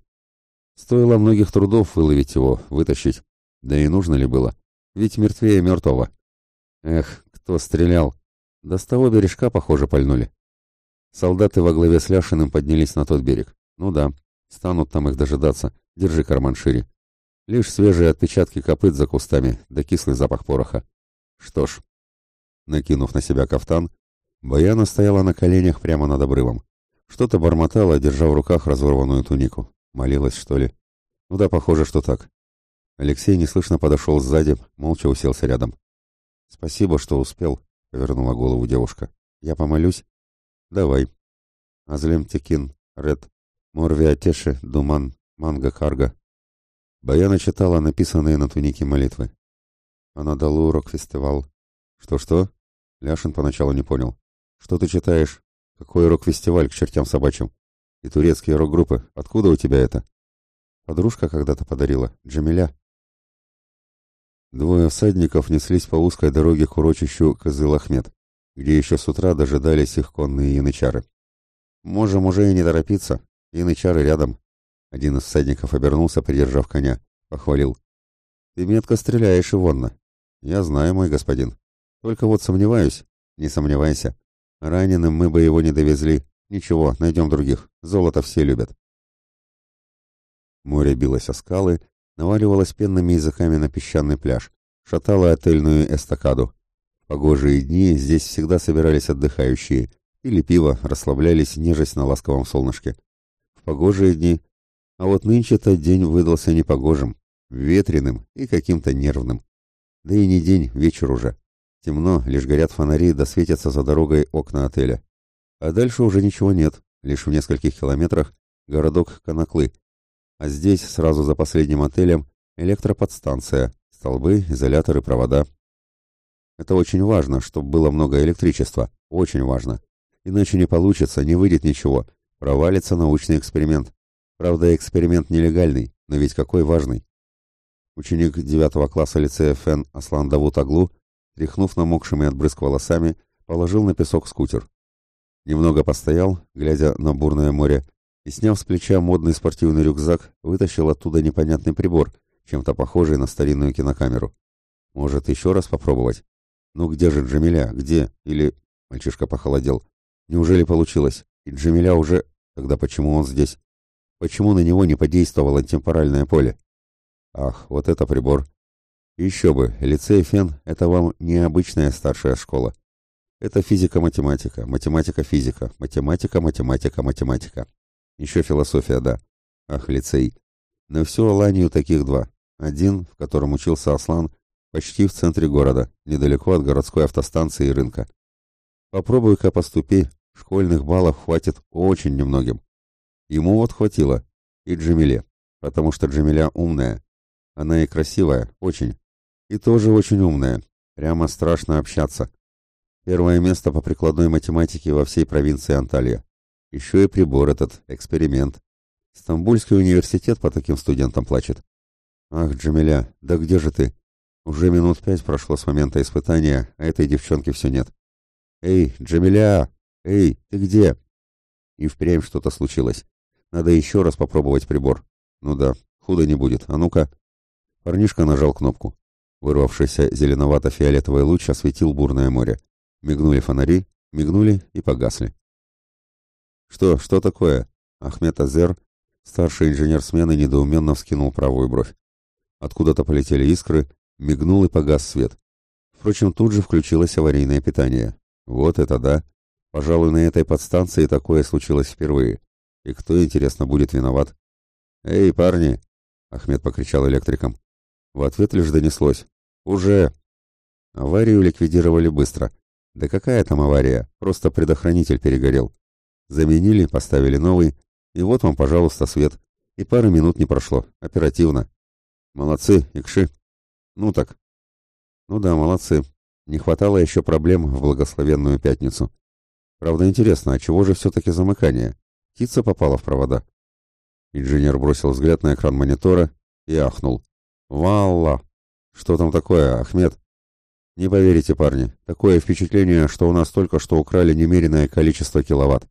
Стоило многих трудов выловить его, вытащить. Да и нужно ли было? ведь мертвее мертвого. Эх, кто стрелял! Да с того бережка, похоже, пальнули. Солдаты во главе с Ляшиным поднялись на тот берег. Ну да, станут там их дожидаться. Держи карман шире. Лишь свежие отпечатки копыт за кустами, да кислый запах пороха. Что ж, накинув на себя кафтан, Баяна стояла на коленях прямо над обрывом. Что-то бормотала, держа в руках разорванную тунику. Молилась, что ли? Ну да, похоже, что так. Алексей неслышно подошел сзади, молча уселся рядом. «Спасибо, что успел», — повернула голову девушка. «Я помолюсь?» «Давай». «Азлем Текин, Ред, Морви Атеши, Думан, Манга Харга». Баяна читала написанные на тунике молитвы. Она дала урок фестивал. «Что-что?» Ляшин поначалу не понял. «Что ты читаешь? Какой рок-фестиваль к чертям собачьим? И турецкие рок-группы. Откуда у тебя это?» «Подружка когда-то подарила. Джамиля». Двое всадников неслись по узкой дороге к урочищу Кызыл-Ахмед, где еще с утра дожидались их конные янычары. «Можем уже и не торопиться. Янычары рядом». Один из всадников обернулся, придержав коня. Похвалил. «Ты метко стреляешь, Ивонна». «Я знаю, мой господин. Только вот сомневаюсь». «Не сомневайся. Раненым мы бы его не довезли. Ничего, найдем других. Золото все любят». Море билось о скалы, наваливалась пенными языками на песчаный пляж, шатала отельную эстакаду. В погожие дни здесь всегда собирались отдыхающие, пили пиво, расслаблялись, нежесть на ласковом солнышке. В погожие дни... А вот нынче-то день выдался непогожим, ветреным и каким-то нервным. Да и не день, вечер уже. Темно, лишь горят фонари да светятся за дорогой окна отеля. А дальше уже ничего нет, лишь в нескольких километрах городок Конаклы, а здесь, сразу за последним отелем, электроподстанция, столбы, изоляторы, провода. Это очень важно, чтобы было много электричества. Очень важно. Иначе не получится, не выйдет ничего. Провалится научный эксперимент. Правда, эксперимент нелегальный, но ведь какой важный. Ученик девятого класса лицея ФН Аслан Давут Аглу, тряхнув намокшими от брызг волосами, положил на песок скутер. Немного постоял, глядя на бурное море, и, сняв с плеча модный спортивный рюкзак, вытащил оттуда непонятный прибор, чем-то похожий на старинную кинокамеру. «Может, еще раз попробовать?» «Ну где же Джамиля? Где?» Или... Мальчишка похолодел. «Неужели получилось? И Джамиля уже... Тогда почему он здесь? Почему на него не подействовало темпоральное поле?» «Ах, вот это прибор!» «Еще бы, лицей Фен — это вам необычная старшая школа. Это физика-математика, математика-физика, математика-математика-математика». Еще философия, да. Ах, лицей. На всю Аланию таких два. Один, в котором учился Аслан, почти в центре города, недалеко от городской автостанции и рынка. Попробуй-ка поступи, школьных баллов хватит очень немногим. Ему вот хватило. И Джамиле, потому что Джамиля умная. Она и красивая, очень. И тоже очень умная. Прямо страшно общаться. Первое место по прикладной математике во всей провинции Анталия. Еще и прибор этот, эксперимент. Стамбульский университет по таким студентам плачет. Ах, Джамиля, да где же ты? Уже минут пять прошло с момента испытания, а этой девчонки все нет. Эй, Джамиля! Эй, ты где? И впрямь что-то случилось. Надо еще раз попробовать прибор. Ну да, худо не будет. А ну-ка. Парнишка нажал кнопку. Вырвавшийся зеленовато-фиолетовый луч осветил бурное море. Мигнули фонари, мигнули и погасли. «Что, что такое?» Ахмед Азер, старший инженер смены, недоуменно вскинул правую бровь. Откуда-то полетели искры, мигнул и погас свет. Впрочем, тут же включилось аварийное питание. Вот это да! Пожалуй, на этой подстанции такое случилось впервые. И кто, интересно, будет виноват? «Эй, парни!» — Ахмед покричал электрикам. В ответ лишь донеслось. «Уже!» Аварию ликвидировали быстро. Да какая там авария, просто предохранитель перегорел заменили, поставили новый, и вот вам, пожалуйста, свет. И пары минут не прошло. Оперативно. Молодцы, Икши. Ну так. Ну да, молодцы. Не хватало еще проблем в благословенную пятницу. Правда, интересно, а чего же все-таки замыкание? Птица попала в провода. Инженер бросил взгляд на экран монитора и ахнул. «Валла! Что там такое, Ахмед?» «Не поверите, парни, такое впечатление, что у нас только что украли немереное количество киловатт.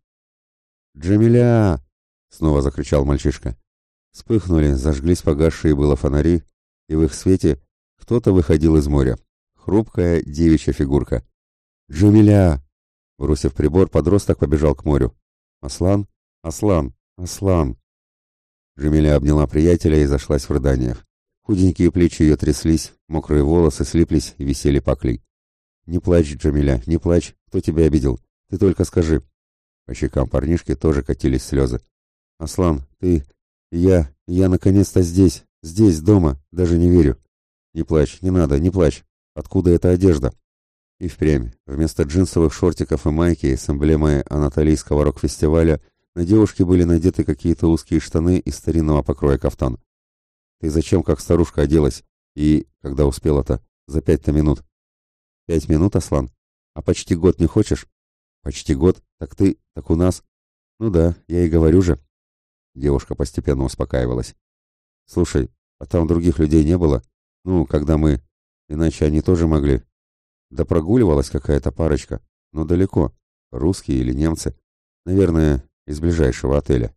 «Джамиля!» — снова закричал мальчишка. Вспыхнули, зажглись погасшие было фонари, и в их свете кто-то выходил из моря. Хрупкая девичья фигурка. «Джамиля!» Бросив прибор, подросток побежал к морю. «Аслан! Аслан! Аслан!» Джамиля обняла приятеля и зашлась в рыданиях. Худенькие плечи ее тряслись, мокрые волосы слиплись и висели паклей. «Не плачь, Джамиля, не плачь! Кто тебя обидел? Ты только скажи, по щекам парнишки тоже катились слезы. «Аслан, ты... Я... Я наконец-то здесь! Здесь, дома! Даже не верю! Не плачь, не надо, не плачь! Откуда эта одежда?» И впрямь, вместо джинсовых шортиков и майки с эмблемой анатолийского рок-фестиваля на девушке были надеты какие-то узкие штаны из старинного покроя кафтан. «Ты зачем, как старушка, оделась? И, когда успела-то, за пять-то минут?» «Пять минут, Аслан? А почти год не хочешь?» Почти год, так ты, так у нас. Ну да, я и говорю же. Девушка постепенно успокаивалась. Слушай, а там других людей не было? Ну, когда мы... Иначе они тоже могли. Да прогуливалась какая-то парочка, но далеко. Русские или немцы. Наверное, из ближайшего отеля.